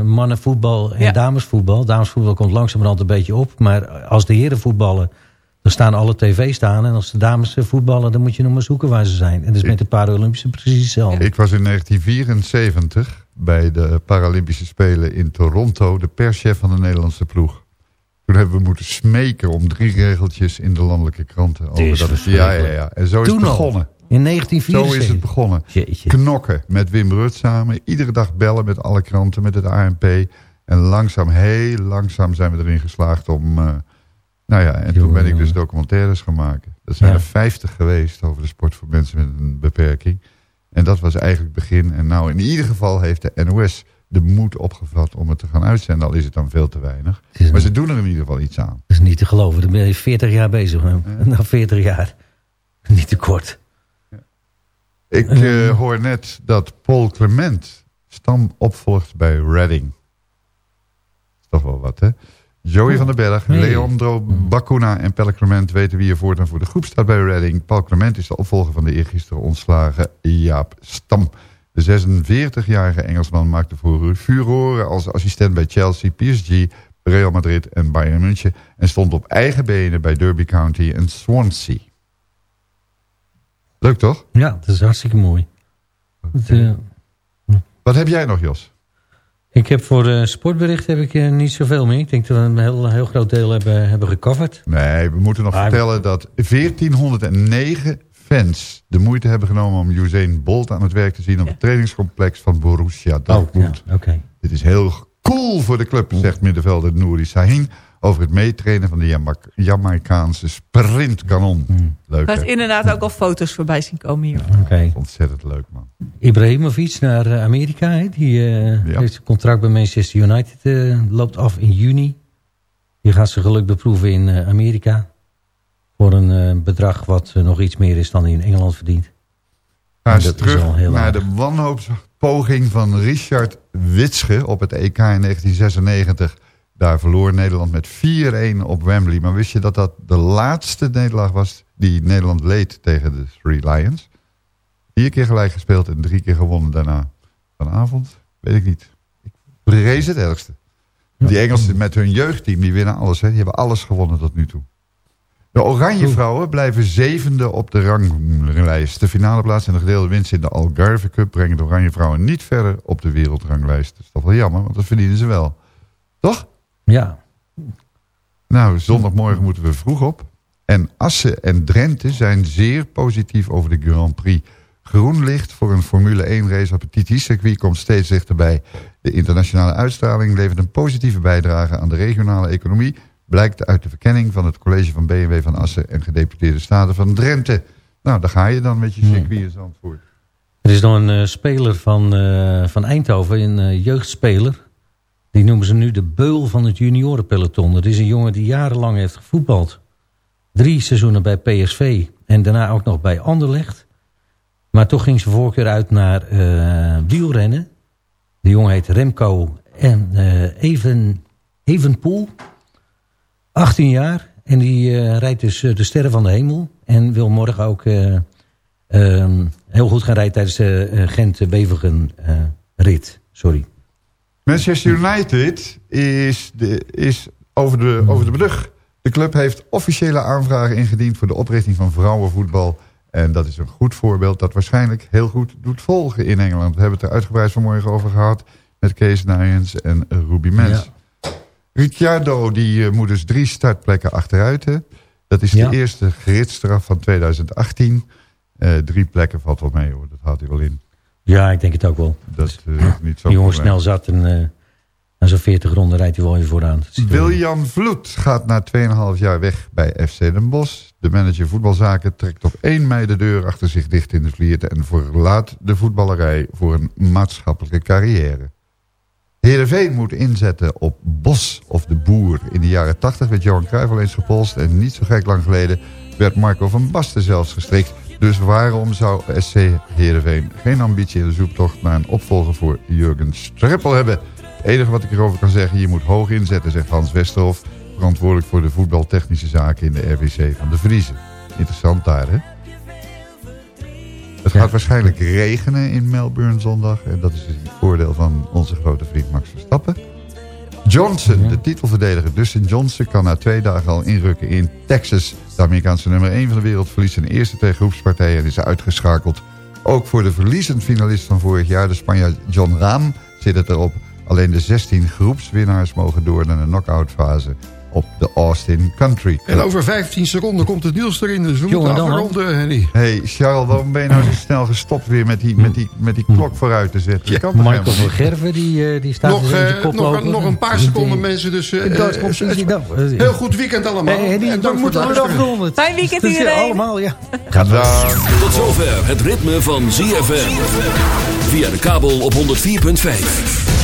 mannenvoetbal en Ja. damesvoetbal. Damesvoetbal komt langzamerhand een beetje op. Maar als de heren voetballen, dan staan alle tv's staan. En als de dames eh, voetballen, dan moet je nog maar zoeken waar ze zijn. En dat is met de Paralympische precies hetzelfde. Ik was in 1974 bij de Paralympische Spelen in Toronto... de perschef van de Nederlandse ploeg. Toen hebben we moeten smeken om drie regeltjes in de landelijke kranten. Over is dat het, ja, ja, ja. En zo is het begonnen. In 1974. Zo is het begonnen. Jeetje. Knokken met Wim Brut samen. Iedere dag bellen met alle kranten, met het ANP. En langzaam, heel langzaam zijn we erin geslaagd om... eh, nou ja, en toen ben ik dus documentaires gaan maken. Dat zijn Ja. er 50 geweest over de sport voor mensen met een beperking. En dat was eigenlijk het begin. En nou, in ieder geval heeft de NOS de moed opgevat om het te gaan uitzenden. Al is het dan veel te weinig. Maar ze doen er in ieder geval iets aan. Dat is niet te geloven. Dan ben je 40 jaar bezig. hè. Nou, 40 jaar. Niet te kort. Ik eh, hoor net dat Paul Clement Stam opvolgt bij Reading. is toch wel wat, hè? Joey van den Berg, Nee. Leandro Bacuna en Pelle Clement weten wie er voortaan voor de groep staat bij Reading. Paul Clement is de opvolger van de eergisteren ontslagen Jaap Stam. De 46-jarige Engelsman maakte voor furoren als assistent bij Chelsea, PSG, Real Madrid en Bayern München. En stond op eigen benen bij Derby County en Swansea. Leuk toch? Ja, dat is hartstikke mooi. Het, eh, Wat heb jij nog, Jos? Ik heb voor uh, sportbericht heb ik uh, niet zoveel meer. Ik denk dat we een heel, heel groot deel hebben, hebben gecoverd. Nee, we moeten nog Maar- vertellen dat 1409 fans de moeite hebben genomen om Usain Bolt aan het werk te zien op het trainingscomplex van Borussia Dortmund. Oh, Oké. Dit is heel cool voor de club, zegt middenvelder Nouri Sahin over het meetrainen van de Jama Jamaicaanse sprintkanon. Leuk, Ik hè? had inderdaad ook al foto's voorbij zien komen hier. Oké. Ontzettend leuk, man. Ibrahimovic naar eh, Amerika. Hè? Die eh, heeft een contract bij Manchester United. eh, loopt af in juni. Die gaat zijn geluk beproeven in Amerika. Voor een bedrag wat nog iets meer is dan hij in Engeland verdient. Ga dat is terug wel heel naar de wanhoopspoging van Richard Witsche op het EK in 1996. Daar verloor Nederland met 4-1 op Wembley. Maar wist je dat dat de laatste nederlaag was die Nederland leed tegen de Three Lions? Vier keer gelijk gespeeld en drie keer gewonnen daarna. Vanavond? Weet ik niet. Ik vrees het ergste. Die Engelsen met hun jeugdteam, die winnen alles. Hè? Die hebben alles gewonnen tot nu toe. De Oranje Vrouwen blijven zevende op de ranglijst. De finale plaats en de gedeelde winst in de Algarve Cup... brengen de Oranje Vrouwen niet verder op de wereldranglijst. Dat is toch wel jammer, want dat verdienen ze wel. Toch? Ja. Nou, zondagmorgen moeten we vroeg op. En Assen en Drenthe zijn zeer positief over de Grand Prix. Groen licht voor een Formule 1 race op het TT-circuit komt steeds dichterbij. De internationale uitstraling levert een positieve bijdrage aan de regionale economie... blijkt uit de verkenning van het college van BMW van Assen... en gedeputeerde staten van Drenthe. Nou, daar ga je dan met je circuit in Zandvoort. Er is nog een eh, speler van, eh, van Eindhoven, een eh, jeugdspeler. Die noemen ze nu de beul van het juniorenpeloton. Dat is een jongen die jarenlang heeft gevoetbald. Drie seizoenen bij PSV en daarna ook nog bij Anderlecht. Maar toch ging zijn voorkeur uit naar eh, wielrennen. De jongen heet Remco en eh Even, Evenpoel. 18 jaar. En die eh, rijdt dus de Sterren van de Hemel. En wil morgen ook eh, ehm, heel goed gaan rijden tijdens de Gent-Bevergen rit. Sorry. Manchester United is, de, is over, de, over de brug. De club heeft officiële aanvragen ingediend voor de oprichting van vrouwenvoetbal. En dat is een goed voorbeeld dat waarschijnlijk heel goed doet volgen in Engeland. We hebben het er uitgebreid vanmorgen over gehad met Kees Nijens en Ruby Mens. Ricciardo die, eh, moet dus drie startplekken achteruit. Hè? Dat is de eerste gridstraf van 2018. Eh, drie plekken valt wel mee hoor, dat houdt hij wel in. Ja, ik denk het ook wel. Dat is niet zo Die jongen snel zat en eh na zo'n 40 ronden rijdt hij wel weer vooraan. William Vloed gaat na 2,5 jaar weg bij FC Den Bosch. De manager voetbalzaken trekt op 1 mei de deur achter zich dicht in de Vliert... en verlaat de voetballerij voor een maatschappelijke carrière. Heerenveen moet inzetten op Bos of de Boer. In de jaren 80 werd Johan Cruijff al eens gepolst... en niet zo gek lang geleden werd Marco van Basten zelfs gestrikt. Dus waarom zou SC Heerenveen geen ambitie in de zoektocht... naar een opvolger voor Jurgen Streppel hebben... Het enige wat ik erover kan zeggen, je moet hoog inzetten, zegt Hans Westerhof. Verantwoordelijk voor de voetbaltechnische zaken in de RWC van de Vriezen. Interessant daar, hè? Het gaat waarschijnlijk regenen in Melbourne zondag. En dat is het voordeel van onze grote vriend Max Verstappen. Johnson, de titelverdediger Dustin Johnson... kan na twee dagen al inrukken in Texas. De Amerikaanse nummer 1 van de wereld verliest zijn eerste twee groepspartijen... en is uitgeschakeld. Ook voor de verliezend finalist van vorig jaar, de Spanjaard John Rahm... zit het erop. Alleen de 16 groepswinnaars mogen door naar de knock-out fase op de Austin Country Club. En over 15 seconden komt het nieuws erin. Dus we Jongen, moeten dan, afronden, Henny. hey Charles, waarom ben je nou zo snel gestopt weer met die, met die, met die klok vooruit te zetten? Dat kan toch Michael van? Gerven die, eh, die staat Nog, in zijn kop nog, lopen. nog een paar Die- seconden mensen. Dus Dat komt niet nou. heel goed weekend allemaal. Hey, Henny, En dan dank voor moeten we het eraf luisteren. ronden. Fijn weekend iedereen. allemaal, ja. Tot zover het ritme van ZFM. Via de kabel op 104.5.